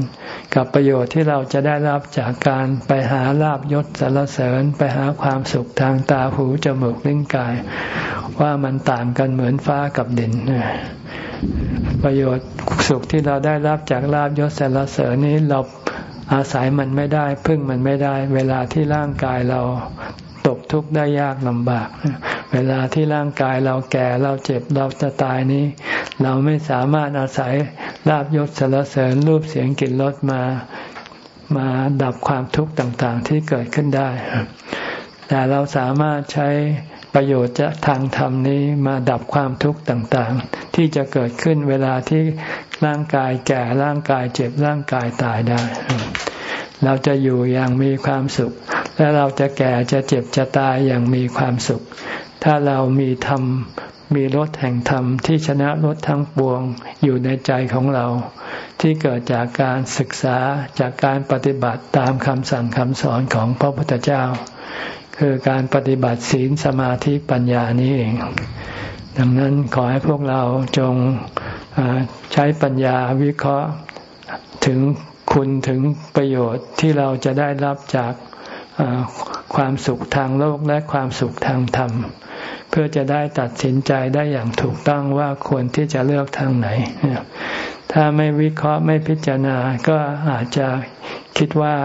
กับประโยชน์ที่เราจะได้รับจากการไปหาลาบยศสรรเสริญไปหาความสุขทางตาหูจมูกลิ้นกาย ว่ามันต่างกันเหมือนฟ้ากับดินประโยชน์สุขที่เราได้รับจากลาบยศสรรเสริญนี้เราอาศัยมันไม่ได้พึ่งมันไม่ได้ เวลาที่ร่างกายเรา ตกทุกข์ได้ยากลำบาก เวลาที่ร่างกายเราแก่เราเจ็บเราจะตายนี้ เราไม่สามารถอาศัยลาบยศสรรเสริญรูปเสียงกลิ่นรสมามาดับความทุกข์ต่างๆที่เกิดขึ้นได้ แต่เราสามารถใช้ประโยชน์จะทางธรรมนี้มาดับความทุกข์ต่างๆ ที่จะเกิดขึ้นเวลาที่ร่างกายแก่ร่างกายเจ็บร่างกายตายได้ เราจะอยู่อย่างมีความสุข และเราจะแก่จะเจ็บจะตายอย่างมีความสุข ถ้าเรามีธรรมมีรถแห่งธรรมที่ชนะรถทั้งปวงอยู่ในใจของเรา ที่เกิดจากการศึกษาจากการปฏิบัติตามคำสั่งคำสอนของพระพุทธเจ้า คือการปฏิบัติศีลสมาธิปัญญานี้เอง ดังนั้นขอให้พวกเราจงใช้ปัญญาวิเคราะห์ถึงคุณถึงประโยชน์ที่เราจะได้รับจาก ความสุขทางโลกและความสุขทางธรรม เพื่อจะได้ตัดสินใจได้อย่างถูกต้องว่าควรที่จะเลือกทางไหน ถ้าไม่วิเคราะห์ไม่พิจารณาก็อาจจะคิดว่า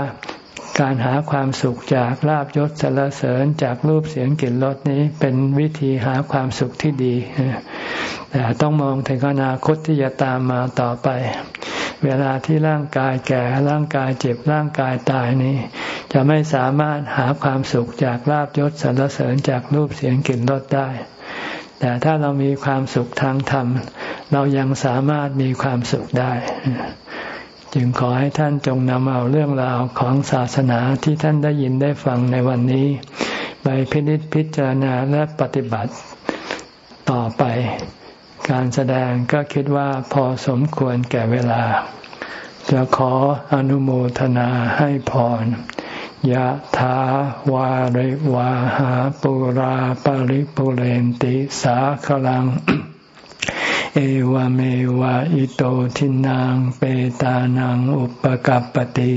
การหาความสุขจากลาบยศสรรเสริญจากรูปเสียงกลิ่นรสนี้เป็นวิธีหาความสุขที่ดีแต่ต้องมองถึงอนาคตที่จะตามมาต่อไป เวลาที่ร่างกายแก่ร่างกายเจ็บร่างกายตายนี้ จะไม่สามารถหาความสุขจากลาบยศสรรเสริญจากรูปเสียงกลิ่นรสได้ แต่ถ้าเรามีความสุขทางธรรม เรายังสามารถมีความสุขได้ จึงขอให้ท่านจงนำเอาเรื่องราวของศาสนาที่ท่านได้ยินได้ฟังในวันนี้ ไปพินิจพิจารณาและปฏิบัติต่อไป การแสดงก็คิดว่าพอสมควรแก่เวลา จะขออนุโมทนาให้พรยะถาวาริวาหาปุราปาริปุเรนติสาขลัง เอวเมวะอิโตทินังเปตานังอุปกัรปติ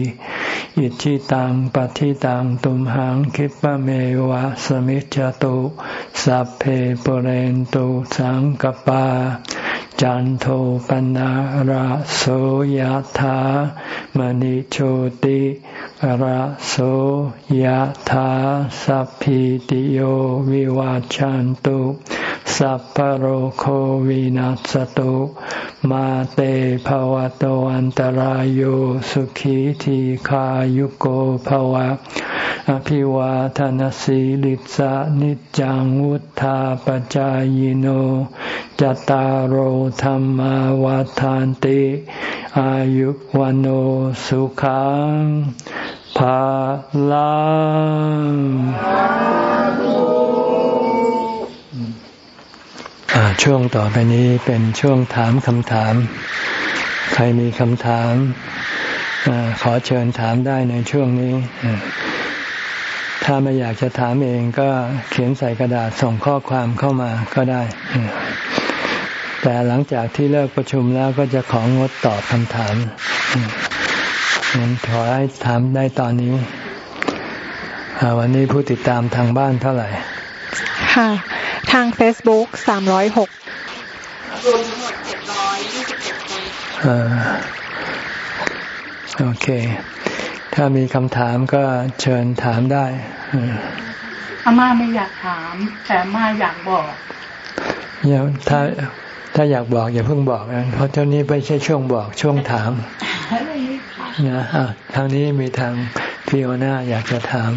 อิชิตังปฏิตังตุมหังคิปะเมวะสมิจจตุสัพเพปเรนตุสังกปา จันโทปนะระโสยธามณิโชติระโสยธาสัพพิติโยวิวาจันตุ สัพพโรโควินัสตุมาเตภวะตวันตารโยสุขีทีขายุโกภวะ อภิวาทานสีลิสานิจังวุธาปจายโนจตารโหธรรมวาทานติ อายุวันโอสุขังภาลัง ช่วงต่อไปนี้เป็นช่วงถามคำถาม ใครมีคำถามอขอเชิญถามได้ในช่วงนี้ ถ้าไม่อยากจะถามเองก็เขียนใส่กระดาษส่งข้อความเข้ามาก็ได้ แต่หลังจากที่เลิกประชุมแล้วก็จะของงดตอบคำถามงั้นขอให้ถามได้ตอนนี้วันนี้ผู้ติดตามทางบ้านเท่าไหร่ ค่ะ ทาง Facebook สามร้อยหกรวมทั้งหมดเจ็ดร้อยยี่สิบเจ็ดคนโอเค ถ้ามีคำถามก็เชิญถามได้อาม่าไม่อยากถาม แต่มาอยากบอกอย่าถ้าถ้าอยากบอกอย่าเพิ่งบอกนะเพราะเจ้านี้ไม่ใช่ช่วงบอกช่วงถามนะอะทางนี้มีทางฟิโอนาอยากจะถาม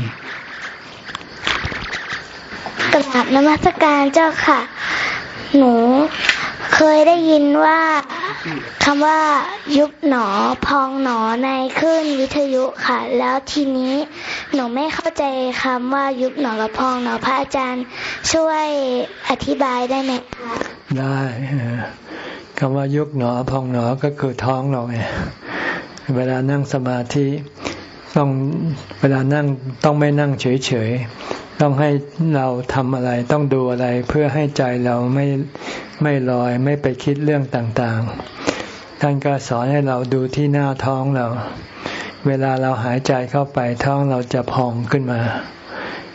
กราบนมัสการเจ้าค่ะ หนูเคยได้ยินว่าคำว่ายุบหนอพองหนอในคลื่นวิทยุค่ะ แล้วทีนี้หนูไม่เข้าใจคำว่ายุบหนอกับพองหนอพระอาจารย์ช่วยอธิบายได้ไหมคะได้คำว่ายุบหนอพองหนอก็คือท้องเราไงเวลานั่งสมาธิต้องเวลานั่งต้องไม่นั่งเฉย ต้องให้เราทำอะไร ต้องดูอะไรเพื่อให้ใจเราไม่ไม่ลอย ไม่ไปคิดเรื่องต่างๆ ท่านก็สอนให้เราดูที่หน้าท้องเรา เวลาเราหายใจเข้าไปท้องเราจะพองขึ้นมา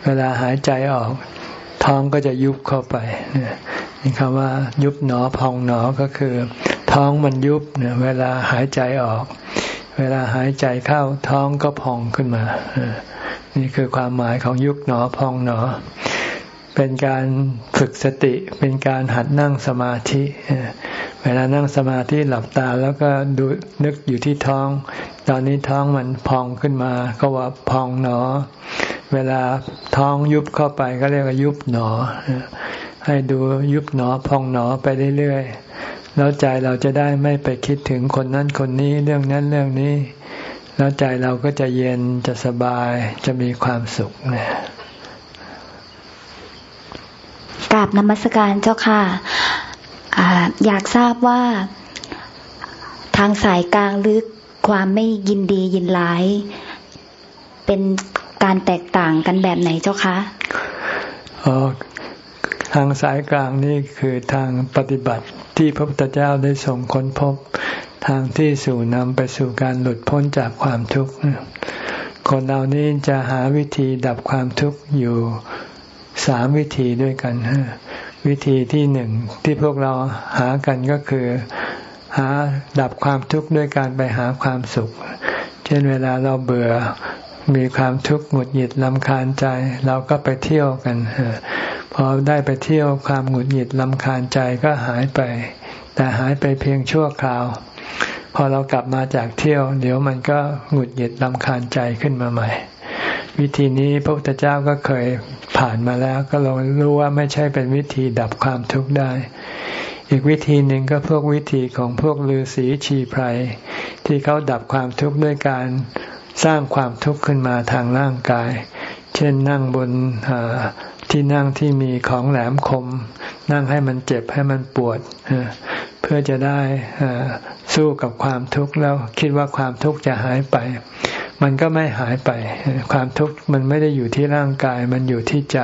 เวลาหายใจออกท้องก็จะยุบเข้าไปนี่คำว่ายุบหนอพองหนอก็คือ ท้องมันยุบเนี่ยเวลาหายใจออก เวลาหายใจเข้าท้องก็พองขึ้นมา นี่คือความหมายของยุบหนอพองหนอ เป็นการฝึกสติ เป็นการหัดนั่งสมาธิ เวลานั่งสมาธิหลับตาแล้วก็ดูนึกอยู่ที่ท้อง ตอนนี้ท้องมันพองขึ้นมา ก็ว่าพองหนอ เวลาท้องยุบเข้าไปก็เรียกว่ายุบหนอ ให้ดูยุบหนอพองหนอไปเรื่อยๆแล้วใจเราจะได้ไม่ไปคิดถึงคนนั้นคนนี้เรื่องนั้นเรื่องนี้ แล้วใจเราก็จะเย็นจะสบายจะมีความสุขเนี่ยกราบนมัสการเจ้าค่ะออยากทราบว่าทางสายกลางหรือความไม่ยินดียินร้าย เป็นการแตกต่างกันแบบไหนเจ้าคะอ๋อทางสายกลางนี่คือทางปฏิบัติที่พระพุทธเจ้าได้ส่งค้นพบ ทางที่สู่นำไปสู่การหลุดพ้นจากความทุกข์ คนเหล่านี้จะหาวิธีดับความทุกข์อยู่สามวิธีด้วยกัน วิธีที่หนึ่งที่พวกเราหากันก็คือ หาดับความทุกข์ด้วยการไปหาความสุข เช่นเวลาเราเบื่อมีความทุกข์หงุดหงิดลำคาญใจ เราก็ไปเที่ยวกันพอได้ไปเที่ยวความหงุดหงิดลำคาญใจก็หายไป แต่หายไปเพียงชั่วคราว พอเรากลับมาจากเที่ยว เดี๋ยวมันก็หงุดหงิดลำคาญใจขึ้นมาใหม่ วิธีนี้พระพุทธเจ้าก็เคยผ่านมาแล้ว ก็เรารู้ว่าไม่ใช่เป็นวิธีดับความทุกข์ได้ อีกวิธีหนึ่งก็พวกวิธีของพวกฤาษีชีไพรที่เขาดับความทุกข์ด้วยการสร้างความทุกข์ขึ้นมาทางร่างกาย เช่นนั่งบนที่นั่งที่มีของแหลมคม นั่งให้มันเจ็บให้มันปวด เพื่อจะได้ สู้กับความทุกข์แล้วคิดว่าความทุกข์จะหายไป มันก็ไม่หายไป ความทุกข์มันไม่ได้อยู่ที่ร่างกายมันอยู่ที่ใจ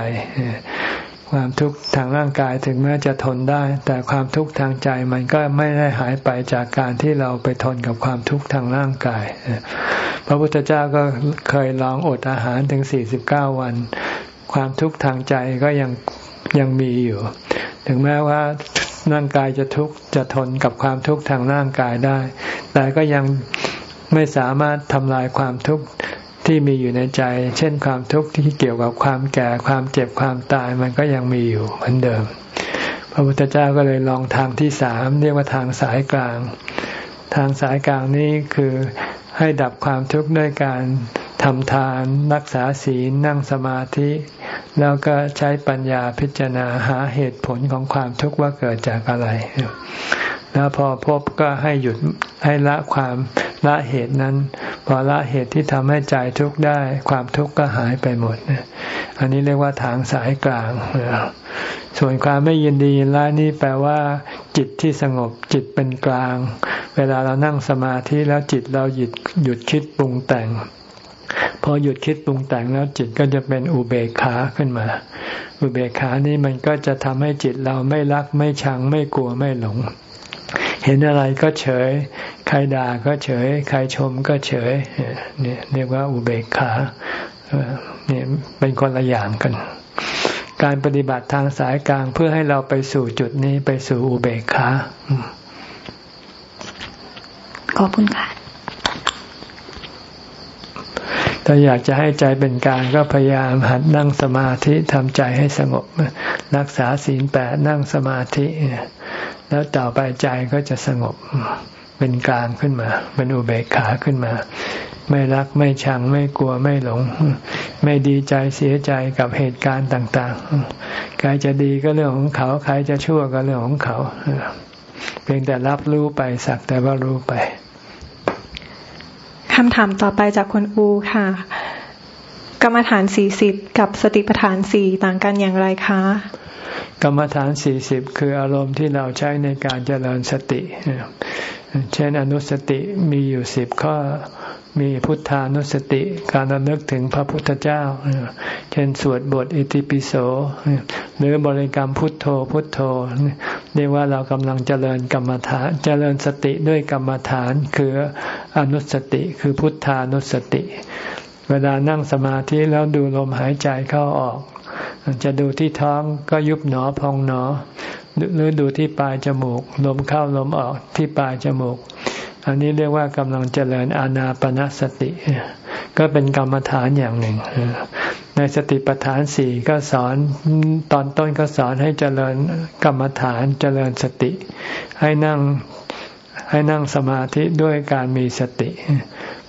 ความทุกข์ทางร่างกายถึงแม้จะทนได้ แต่ความทุกข์ทางใจมันก็ไม่ได้หายไปจากการที่เราไปทนกับความทุกข์ทางร่างกาย พระพุทธเจ้าก็เคยลองอดอาหารถึงสี่สิบเก้าวัน ความทุกข์ทางใจก็ยังยังมีอยู่ ถึงแม้ว่า ร่างกายจะทุกข์จะทนกับความทุกข์ทางร่างกายได้ แต่ก็ยังไม่สามารถทำลายความทุกข์ที่มีอยู่ในใจ เช่นความทุกข์ที่เกี่ยวกับความแก่ความเจ็บความตายมันก็ยังมีอยู่เหมือนเดิม พระพุทธเจ้าก็เลยลองทางที่สามเรียกว่าทางสายกลาง ทางสายกลางนี้คือให้ดับความทุกข์ด้วยการ ทำทานรักษาศีลนั่งสมาธิ แล้วก็ใช้ปัญญาพิจารณาหาเหตุผลของความทุกข์ว่าเกิดจากอะไร แล้วพอพบก็ให้หยุดให้ละความละเหตุนั้น พอละเหตุที่ทำให้ใจทุกข์ได้ความทุกข์ก็หายไปหมด อันนี้เรียกว่าทางสายกลาง ส่วนความไม่ยินดียินร้ายนี่แปลว่าจิตที่สงบจิตเป็นกลาง เวลาเรานั่งสมาธิแล้วจิตเราหยุดหยุดคิดปรุงแต่ง พอหยุดคิดปรุงแต่งแล้วจิตก็จะเป็นอุเบกขาขึ้นมา อุเบกขานี้มันก็จะทำให้จิตเราไม่รักไม่ชังไม่กลัวไม่หลง เห็นอะไรก็เฉย ใครด่าก็เฉย ใครชมก็เฉยเนี่ยเรียกว่าอุเบกขาเนี่ยเป็นคนละอย่างกัน การปฏิบัติทางสายกลางเพื่อให้เราไปสู่จุดนี้ไปสู่อุเบกขาขอบคุณค่ะ ถ้าอยากจะให้ใจเป็นกลางก็พยายามหัดนั่งสมาธิทำใจให้สงบ รักษาศีลแปดนั่งสมาธิ แล้วต่อไปใจก็จะสงบเป็นกลางขึ้นมา เป็นอุเบกขาขึ้นมา ไม่รักไม่ชังไม่กลัวไม่หลง ไม่ดีใจเสียใจกับเหตุการณ์ต่างๆใครจะดีก็เรื่องของเขาใครจะชั่วก็เรื่องของเขาเพียงแต่รับรู้ไปสักแต่ว่ารู้ไป คำถามต่อไปจากคุณอูค่ะ กรรมฐานสี่สิบกับสติปัฏฐานสี่ต่างกันอย่างไรคะ กรรมฐานสี่สิบคืออารมณ์ที่เราใช้ในการเจริญสติ เช่นอนุสติมีอยู่สิบข้อ มีพุทธานุสติการระลึกถึงพระพุทธเจ้า เช่นสวดบทอิติปิโส หรือบริกรรมพุทโธพุทโธเรียกว่าเรากำลังเจริญกรรมฐานเจริญสติด้วยกรรมฐานคืออนุสติคือพุทธานุสติ เวลานั่งสมาธิแล้วดูลมหายใจเข้าออก จะดูที่ท้องก็ยุบหนอพองหนอหรือดูที่ปลายจมูก ลมเข้าลมออกที่ปลายจมูก อันนี้เรียกว่ากำลังเจริญอานาปนาสติ ก็เป็นกรรมฐานอย่างหนึ่ง ในสติปัฏฐานสี่ก็สอนตอนต้นก็สอนให้เจริญกรรมฐานเจริญสติ ให้นั่งให้นั่งสมาธิด้วยการมีสติ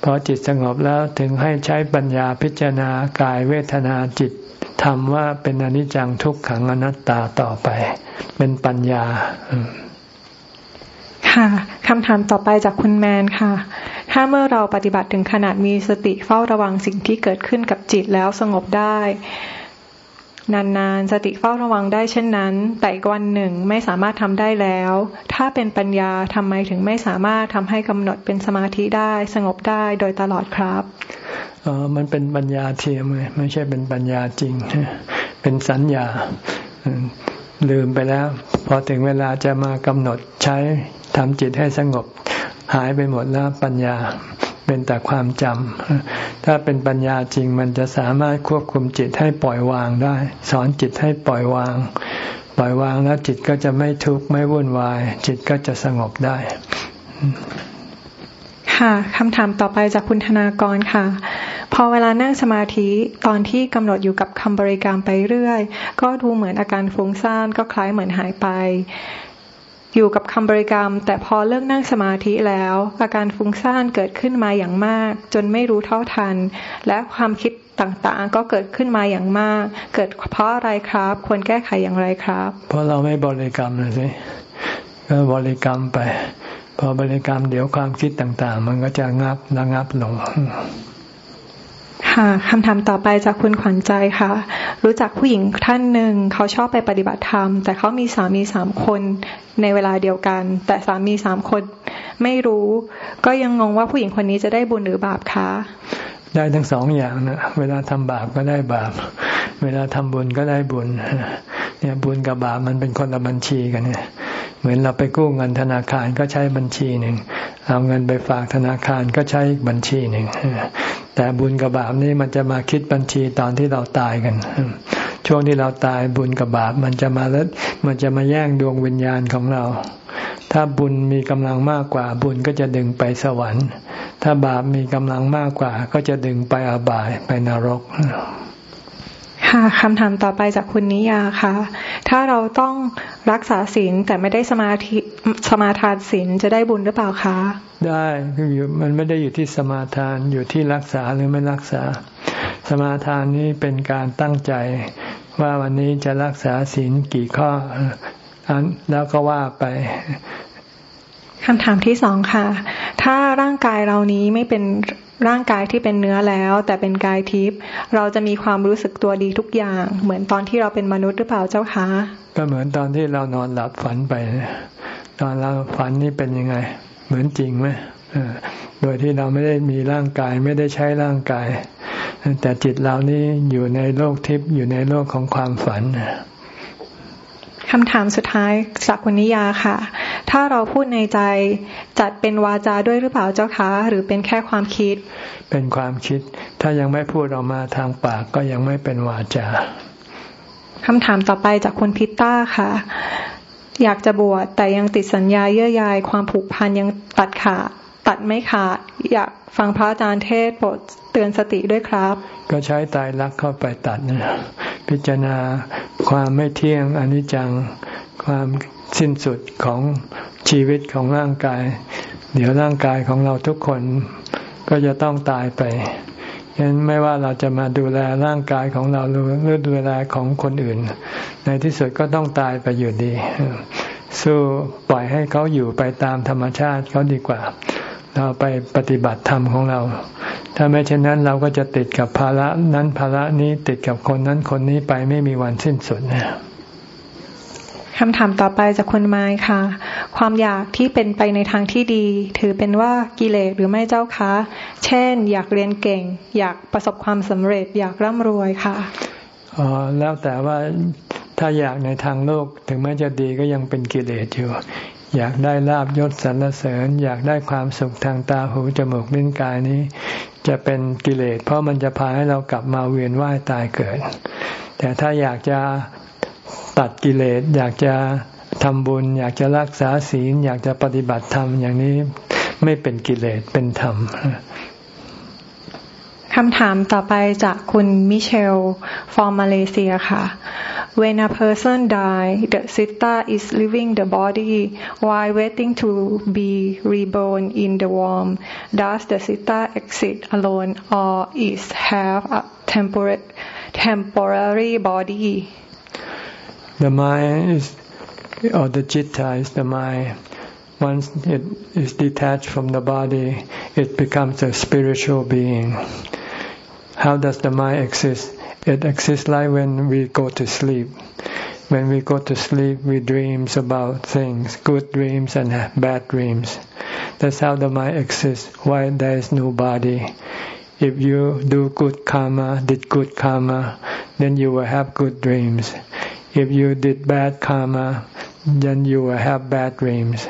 พอจิตสงบแล้วถึงให้ใช้ปัญญาพิจารณากายเวทนาจิตทำว่าเป็นอนิจจังทุกขังอนัตตาต่อไป เป็นปัญญา ค่ะคำถามต่อไปจากคุณแมนค่ะ ถ้าเมื่อเราปฏิบัติถึงขนาดมีสติเฝ้าระวังสิ่งที่เกิดขึ้นกับจิตแล้วสงบได้ นานๆ สติเฝ้าระวังได้เช่นนั้น แต่อีกวันหนึ่งไม่สามารถทำได้แล้ว ถ้าเป็นปัญญาทำไมถึงไม่สามารถทำให้กำหนดเป็นสมาธิได้ สงบได้โดยตลอดครับอ๋อมันเป็นปัญญาเทียมไม่ใช่เป็นปัญญาจริง เป็นสัญญาลืมไปแล้ว พอถึงเวลาจะมากำหนดใช้ ทำจิตให้สงบ หายไปหมดแล้วปัญญาเป็นแต่ความจำถ้าเป็นปัญญาจริงมันจะสามารถควบคุมจิตให้ปล่อยวางได้ สอนจิตให้ปล่อยวาง ปล่อยวางแล้วจิตก็จะไม่ทุกข์ไม่วุ่นวาย จิตก็จะสงบได้ ค่ะคำถามต่อไปจากคุณธนากรค่ะพอเวลานั่งสมาธิตอนที่กำหนดอยู่กับคำบริกรรมไปเรื่อย ก็ดูเหมือนอาการฟุ้งซ่านก็คล้ายเหมือนหายไป อยู่กับคำบริกรรม แต่พอเลิกนั่งสมาธิแล้ว อาการฟุ้งซ่านเกิดขึ้นมาอย่างมาก จนไม่รู้เท่าทัน และความคิดต่างๆ ก็เกิดขึ้นมาอย่างมาก เกิดเพราะอะไรครับ ควรแก้ไขอย่างไรครับ เพราะเราไม่บริกรรมเลยสิก็บริกรรมไป พอบริกรรมเดี๋ยวความคิดต่างๆ มันก็จะงับระงับลง ค่ะคำถามต่อไปจากคุณขวัญใจค่ะ รู้จักผู้หญิงท่านหนึ่งเขาชอบไปปฏิบัติธรรม แต่เขามีสามีสามคนในเวลาเดียวกัน แต่สามีสามคนไม่รู้ ก็ยังงงว่าผู้หญิงคนนี้จะได้บุญหรือบาปคะได้ทั้งสองอย่างนะเวลาทำบาปก็ได้บาป เวลาทำบุญก็ได้บุญเนี่ยบุญกับบาปมันเป็นคนละบัญชีกันเนี่ยเหมือนเราไปกู้เงินธนาคารก็ใช้บัญชีหนึ่ง เอาเงินไปฝากธนาคารก็ใช้บัญชีหนึ่ง แต่บุญกับบาปนี่มันจะมาคิดบัญชีตอนที่เราตายกัน ช่วงที่เราตายบุญกับบาปมันจะมาแล้วมันจะมาแย่งดวงวิญญาณของเรา ถ้าบุญมีกำลังมากกว่าบุญก็จะดึงไปสวรรค์ ถ้าบาปมีกำลังมากกว่า ก็จะดึงไปอบายไปนรกค่ะคำถามต่อไปจากคุณนิยาค่ะ ถ้าเราต้องรักษาศีลแต่ไม่ได้สมาธิสมาทานศีลจะได้บุญหรือเปล่าคะ ได้คืออยู่มันไม่ได้อยู่ที่สมาทานอยู่ที่รักษาหรือไม่รักษา สมาทานนี้เป็นการตั้งใจ ว่าวันนี้จะรักษาศีลกี่ข้ออันแล้วก็ว่าไปคำถามที่สองค่ะ ถ้าร่างกายเรานี้ไม่เป็นร่างกายที่เป็นเนื้อแล้ว แต่เป็นกายทิพย์เราจะมีความรู้สึกตัวดีทุกอย่าง เหมือนตอนที่เราเป็นมนุษย์หรือเปล่าเจ้าคะก็เหมือนตอนที่เรานอนหลับฝันไป ตอนเราฝันนี่เป็นยังไง เหมือนจริงไหมโดยที่เราไม่ได้มีร่างกายไม่ได้ใช้ร่างกาย แต่จิตเรานี่อยู่ในโลกทิพย์อยู่ในโลกของความฝันคำถามสุดท้ายจากคุณนิยาค่ะ ถ้าเราพูดในใจจัดเป็นวาจาด้วยหรือเปล่าเจ้าคะหรือเป็นแค่ความคิด เป็นความคิด ถ้ายังไม่พูดออกมาทางปากก็ยังไม่เป็นวาจาคำถามต่อไปจากคุณพิตต้าค่ะ อยากจะบวชแต่ยังติดสัญญาเยื่อใยความผูกพันยังตัดขาดตัดไม่ขาดอยากฟังพระอาจารย์เทศโปรดเตือนสติด้วยครับ ก็ใช้ตายรักเข้าไปตัดนะพิจารณาความไม่เที่ยงอนิจจังความสิ้นสุดของชีวิตของร่างกาย เดี๋ยวร่างกายของเราทุกคนก็จะต้องตายไป ฉะนั้นไม่ว่าเราจะมาดูแลร่างกายของเราหรือดูแลของคนอื่น ในที่สุดก็ต้องตายไปอยู่ดี สู้ปล่อยให้เขาอยู่ไปตามธรรมชาติเขาดีกว่า เราไปปฏิบัติธรรมของเรา ถ้าไม่เช่นนั้นเราก็จะติดกับภาระนั้นภาระนี้ติดกับคนนั้นคนนี้ไปไม่มีวันสิ้นสุดนะ คำถามต่อไปจากคุณไม้ค่ะ ความอยากที่เป็นไปในทางที่ดี ถือเป็นว่ากิเลสหรือไม่เจ้าคะ เช่น อยากเรียนเก่ง อยากประสบความสำเร็จ อยากร่ำรวยค่ะอ๋อแล้วแต่ว่าถ้าอยากในทางโลกถึงแม้จะดีก็ยังเป็นกิเลสอยู่ อยากได้ลาบยศสรรเสริญ อยากได้ความสุขทางตาหูจมูกลิ้นกายนี้ จะเป็นกิเลส เพราะมันจะพาให้เรากลับมาเวียนว่ายตายเกิด แต่ถ้าอยากจะ ตัดกิเลสอยากจะทำบุญ อยากจะรักษาศีล อยากจะปฏิบัติธรรมอย่างนี้ไม่เป็นกิเลสเป็นธรรมคำถามต่อไปจากคุณมิเชล ฟอร์มาเลเซียค่ะ When a person die the sitta is leaving the body while waiting to be reborn in the womb does the sitta exit alone or is have a temporary temporary body The mind is, or the citta is the mind. Once it is detached from the body, it becomes a spiritual being. How does the mind exist? It exists like when we go to sleep. When we go to sleep, we dreams about things, good dreams and bad dreams. That's how the mind exists. Why there is no body. If you do good karma, did good karma, then you will have good dreams. If you did bad karma, then you will have bad dreams.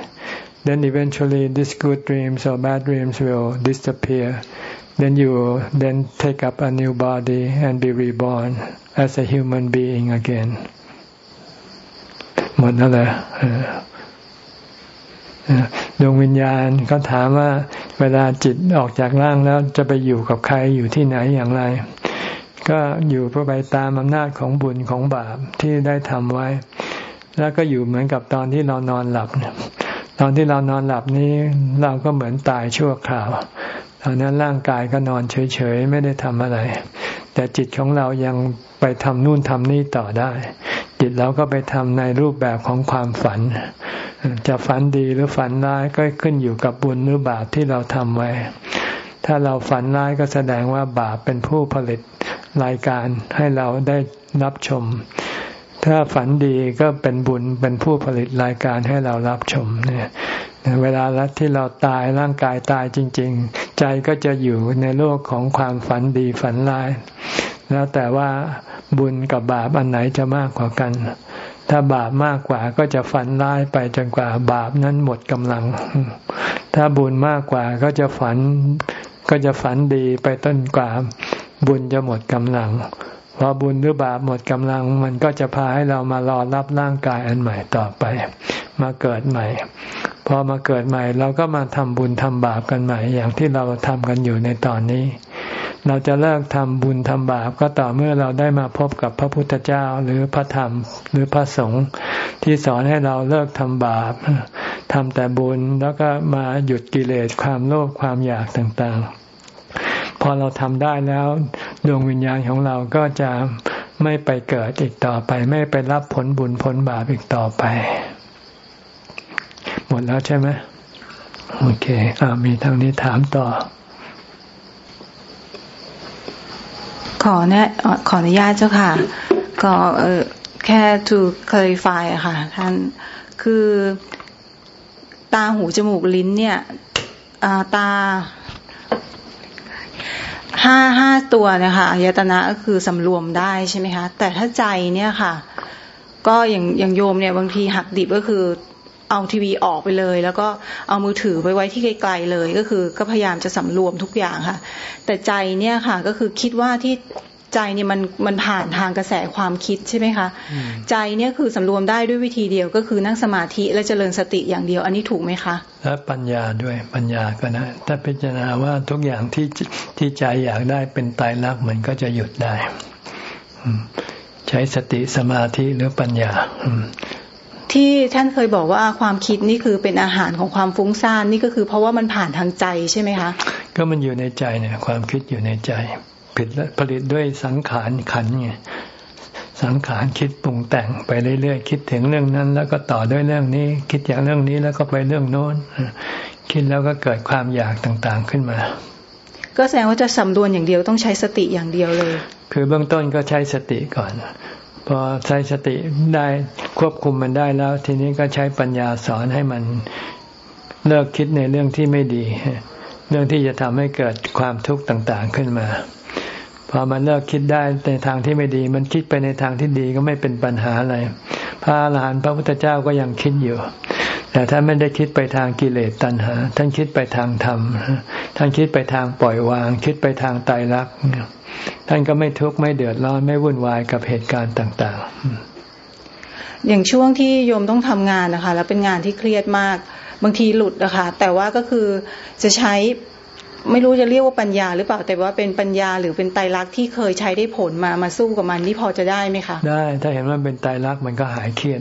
Then eventually these good dreams or bad dreams will disappear. Then you will then take up a new body and be reborn as a human being again. หมดแล้วเลยดวงวิญญาณเขาถามว่าเวลาจิตออกจากร่างแล้วจะไปอยู่กับใครอยู่ที่ไหนอย่างไร ก็อยู่เพื่อไปตามอำนาจของบุญของบาปที่ได้ทำไว้ แล้วก็อยู่เหมือนกับตอนที่เรานอนหลับตอนที่เรานอนหลับนี้เราก็เหมือนตายชั่วคราวตอนนั้นร่างกายก็นอนเฉยๆไม่ได้ทำอะไร แต่จิตของเรายังไปทำนู่นทำนี่ต่อได้ จิตเราก็ไปทำในรูปแบบของความฝัน จะฝันดีหรือฝันร้ายก็ขึ้นอยู่กับบุญหรือบาปที่เราทำไว้ ถ้าเราฝันร้ายก็แสดงว่าบาปเป็นผู้ผลิต รายการให้เราได้รับชม ถ้าฝันดีก็เป็นบุญเป็นผู้ผลิตรายการให้เรารับชมเนี่ยเวลาที่เราตายร่างกายตายจริง ๆ ใจก็จะอยู่ในโลกของความฝันดีฝันร้าย แล้วแต่ว่าบุญกับบาปอันไหนจะมากกว่ากัน ถ้าบาปมากกว่าก็จะฝันร้ายไปจนกว่าบาปนั้นหมดกำลัง ถ้าบุญมากกว่าก็จะฝันก็จะฝันดีไปต้นกว่า บุญจะหมดกำลัง พอบุญหรือบาปหมดกำลัง มันก็จะพาให้เรามารอรับร่างกายอันใหม่ต่อไป มาเกิดใหม่ พอมาเกิดใหม่ เราก็มาทำบุญทำบาปกันใหม่ อย่างที่เราทำกันอยู่ในตอนนี้ เราจะเลิกทำบุญทำบาปก็ต่อเมื่อเราได้มาพบกับพระพุทธเจ้าหรือพระธรรมหรือพระสงฆ์ที่สอนให้เราเลิกทำบาปทำแต่บุญแล้วก็มาหยุดกิเลสความโลภความอยากต่างๆ พอเราทำได้แล้ว ดวงวิญญาณของเราก็จะไม่ไปเกิดอีกต่อไป ไม่ไปรับผลบุญผลบาปอีกต่อไป หมดแล้วใช่ไหมโอเคอมีทางนี้ถามต่อ ขอเนี่ยขออนุญาตเจ้าค่ะ ก็เออแค่ to clarify อะค่ะ ท่านคือตาหูจมูกลิ้นเนี่ยตา ห้าห้าตัวนะคะอายตนะก็คือสำรวมได้ใช่ไหมคะ แต่ถ้าใจเนี่ยค่ะ ก็อย่างอย่างโยมเนี่ยบางทีหักดิบก็คือเอาทีวีออกไปเลย แล้วก็เอามือถือไปไว้ที่ไกลๆเลย ก็คือก็พยายามจะสำรวมทุกอย่างค่ะ แต่ใจเนี่ยค่ะ ก็คือคิดว่าที่ ใจเนี่ยมันมันผ่านทางกระแสความคิดใช่ไหมคะ ใจเนี่ยคือสำรวมได้ด้วยวิธีเดียวก็คือนั่งสมาธิและเจริญสติอย่างเดียว อันนี้ถูกไหมคะ และปัญญาด้วยปัญญาก็นะถ้าพิจารณาว่าทุกอย่างที่ที่ใจอยากได้เป็นตายรักมันก็จะหยุดได้ ใช้สติสมาธิหรือปัญญาที่ท่านเคยบอกว่าความคิดนี่คือเป็นอาหารของความฟุ้งซ่านนี่ก็คือเพราะว่ามันผ่านทางใจใช่ไหมคะ ก็มันอยู่ในใจเนี่ยความคิดอยู่ในใจ ผิดผลิตด้วยสังขารขันไงสังขารคิดปรุงแต่งไปเรื่อยๆคิดถึงเรื่องนั้น แล้วก็ต่อด้วยเรื่องนี้ คิดอย่างเรื่องนี้แล้วก็ไปเรื่องโน้น คิดแล้วก็เกิดความอยากต่างๆขึ้นมา ก็แสดงว่าจะสำรวมอย่างเดียวต้องใช้สติอย่างเดียวเลย คือเบื้องต้นก็ใช้สติก่อนพอใช้สติได้ควบคุมมันได้แล้ว ทีนี้ก็ใช้ปัญญาสอนให้มันเลิกคิดในเรื่องที่ไม่ดี เรื่องที่จะทำให้เกิดความทุกข์ต่างๆขึ้นมา พอมันเลิกคิดได้ในทางที่ไม่ดี มันคิดไปในทางที่ดีก็ไม่เป็นปัญหาอะไร พระอรหันต์พระพุทธเจ้าก็ยังคิดอยู่ แต่ท่านไม่ได้คิดไปทางกิเลสตัณหา ท่านคิดไปทางธรรม ท่านคิดไปทางปล่อยวาง คิดไปทางไตรลักษณ์ท่านก็ไม่ทุกข์ไม่เดือดร้อนไม่วุ่นวายกับเหตุการณ์ต่าง ๆ อย่างช่วงที่โยมต้องทำงานนะคะ แล้วเป็นงานที่เครียดมาก บางทีหลุดนะคะแต่ว่าก็คือจะใช้ ไม่รู้จะเรียกว่าปัญญาหรือเปล่าแต่ว่าเป็นปัญญาหรือเป็นไตรลักษณ์ที่เคยใช้ได้ผลมามาสู้กับมันนี่พอจะได้ไหมคะได้ ถ้าเห็นว่าเป็นไตรลักษณ์มันก็หายเครียด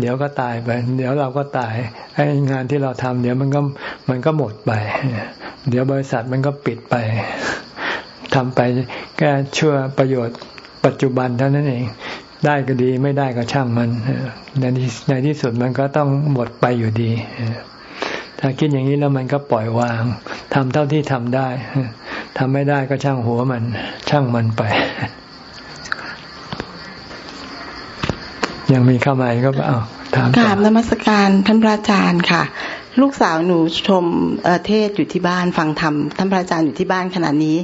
เดี๋ยวก็ตายไป เดี๋ยวเราก็ตายไอ้งานที่เราทำเดี๋ยวมันก็มันก็หมดไป เดี๋ยวบริษัทมันก็ปิดไปทำไปแค่ชั่วประโยชน์ปัจจุบันเท่านั้นเองได้ก็ดีไม่ได้ก็ช่างมันในที่ในที่สุดมันก็ต้องหมดไปอยู่ดี ถ้าคิดอย่างนี้แล้วมันก็ปล่อยวางทำเท่าที่ทำได้ทำไม่ได้ก็ช่างหัวมัน ช่างมันไป ยังมีเข้ามาก็เอาถามกราบนมัสการท่านพระอาจารย์ค่ะ ลูกสาวหนูชมเทศอยู่ที่บ้านฟังธรรมท่านพระอาจารย์อยู่ที่บ้านขณะนี้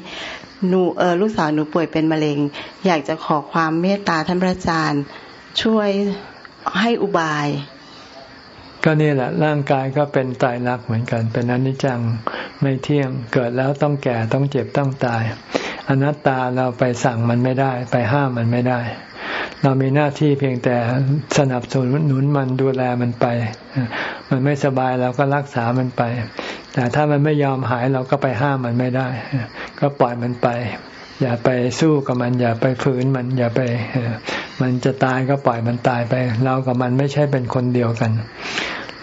หนูเออลูกสาวหนูป่วยเป็นมะเร็ง อยากจะขอความเมตตาท่านพระอาจารย์ ช่วยให้อุบาย ก็นี่แหละร่างกายก็เป็นตายรักเหมือนกัน เป็นอนิจจังไม่เที่ยงเกิดแล้วต้องแก่ต้องเจ็บต้องตาย อนัตตาเราไปสั่งมันไม่ได้ ไปห้ามมันไม่ได้ เรามีหน้าที่เพียงแต่สนับสนุนมันดูแลมันไป มันไม่สบายเราก็รักษามันไป แต่ถ้ามันไม่ยอมหายเราก็ไปห้ามมันไม่ได้ ก็ปล่อยมันไป อย่าไปสู้กับมัน อย่าไปฝืนมัน อย่าไปมันจะตายก็ปล่อยมันตายไป เรากับมันไม่ใช่เป็นคนเดียวกัน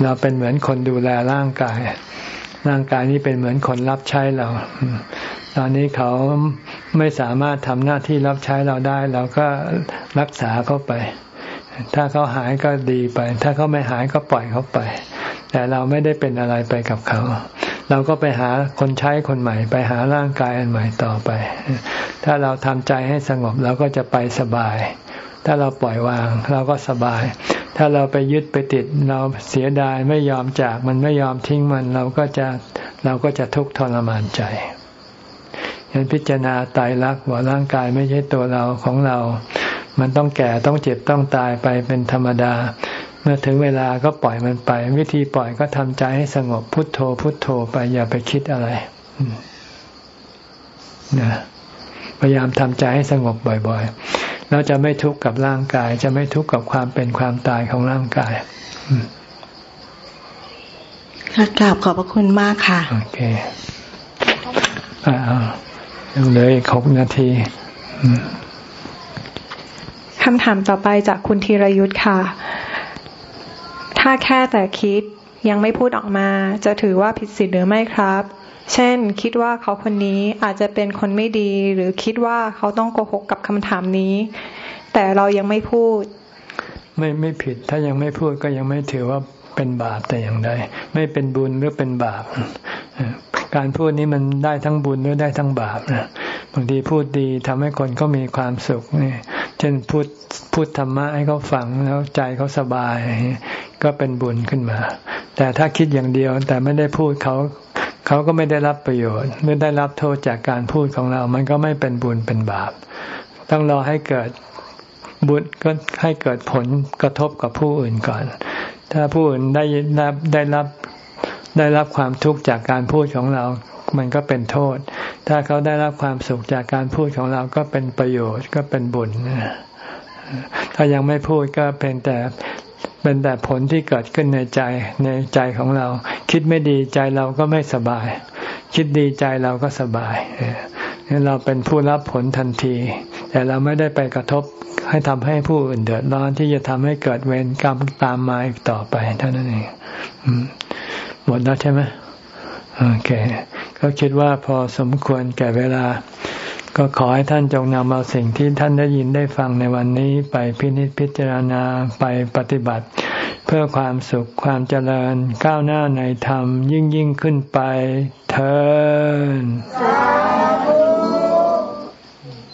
เราเป็นเหมือนคนดูแลร่างกาย ร่างกายนี้เป็นเหมือนคนรับใช้เรา ตอนนี้เขาไม่สามารถทำหน้าที่รับใช้เราได้ เราก็รักษาเขาไป ถ้าเขาหายก็ดีไป ถ้าเขาไม่หายก็ปล่อยเขาไป แต่เราไม่ได้เป็นอะไรไปกับเขา เราก็ไปหาคนใช้คนใหม่ ไปหาร่างกายอันใหม่ต่อไป ถ้าเราทำใจให้สงบเราก็จะไปสบาย ถ้าเราปล่อยวางเราก็สบาย ถ้าเราไปยึดไปติดเราเสียดายไม่ยอมจากมันไม่ยอมทิ้งมันเราก็จะเราก็จะทุกข์ทรมานใจยันพิจารณาตายรักว่าร่างกายไม่ใช่ตัวเราของเรา มันต้องแก่ต้องเจ็บต้องตายไปเป็นธรรมดา เมื่อถึงเวลาก็ปล่อยมันไป วิธีปล่อยก็ทำใจให้สงบพุทโธ พุทโธไปอย่าไปคิดอะไรนะพยายามทำใจให้สงบบ่อยๆแล้วจะไม่ทุกข์กับร่างกาย จะไม่ทุกข์กับความเป็นความตายของร่างกายค่ะกราบขอบพระคุณมากค่ะ โอเคอ่ายังเหลืออีกหกนาที คำถามต่อไปจากคุณธีรยุทธ์ค่ะ ถ้าแค่แต่คิดยังไม่พูดออกมา จะถือว่าผิดศีลหรือไม่ครับ เช่น คิดว่าเขาคนนี้อาจจะเป็นคนไม่ดี หรือคิดว่าเขาต้องโกหกกับคำถามนี้ แต่เรายังไม่พูด ไม่ไม่ผิด ถ้ายังไม่พูดก็ยังไม่ถือว่าเป็นบาปแต่อย่างใดไม่เป็นบุญหรือเป็นบาป การพูดนี้มันได้ทั้งบุญหรือได้ทั้งบาปนะบางทีพูดดีทำให้คนก็มีความสุขนี่เช่นพูดพูดธรรมะให้เขาฟังแล้วใจเขาสบาย ก็เป็นบุญขึ้นมา แต่ถ้าคิดอย่างเดียวแต่ไม่ได้พูดเขาเขาก็ไม่ได้รับประโยชน์ไม่ได้รับโทษจากการพูดของเรา มันก็ไม่เป็นบุญเป็นบาป ต้องรอให้เกิดบุญก็ให้เกิดผลกระทบกับผู้อื่นก่อน ถ้าผู้อื่นได้รับได้รับ ได้รับความทุกข์จากการพูดของเรา มันก็เป็นโทษ ถ้าเขาได้รับความสุขจากการพูดของเราก็เป็นประโยชน์ก็เป็นบุญ ถ้ายังไม่พูดก็เป็นแต่เป็นแต่ผลที่เกิดขึ้นในใจในใจของเรา คิดไม่ดีใจเราก็ไม่สบาย คิดดีใจเราก็สบายนี่เราเป็นผู้รับผลทันที แต่เราไม่ได้ไปกระทบให้ทำให้ผู้อื่นเดือดร้อนที่จะทำให้เกิดเวรกรรมตามมาอีกต่อไปเท่านั้นเอง หมดแล้วใช่ไหมโอเค ก็คิดว่าพอสมควรแก่เวลา ก็ขอให้ท่านจงนำเอาสิ่งที่ท่านได้ยินได้ฟังในวันนี้ไปพินิจพิจารณาไปปฏิบัติ เพื่อความสุขความเจริญก้าวหน้าในธรรมยิ่งยิ่งขึ้นไปเธอ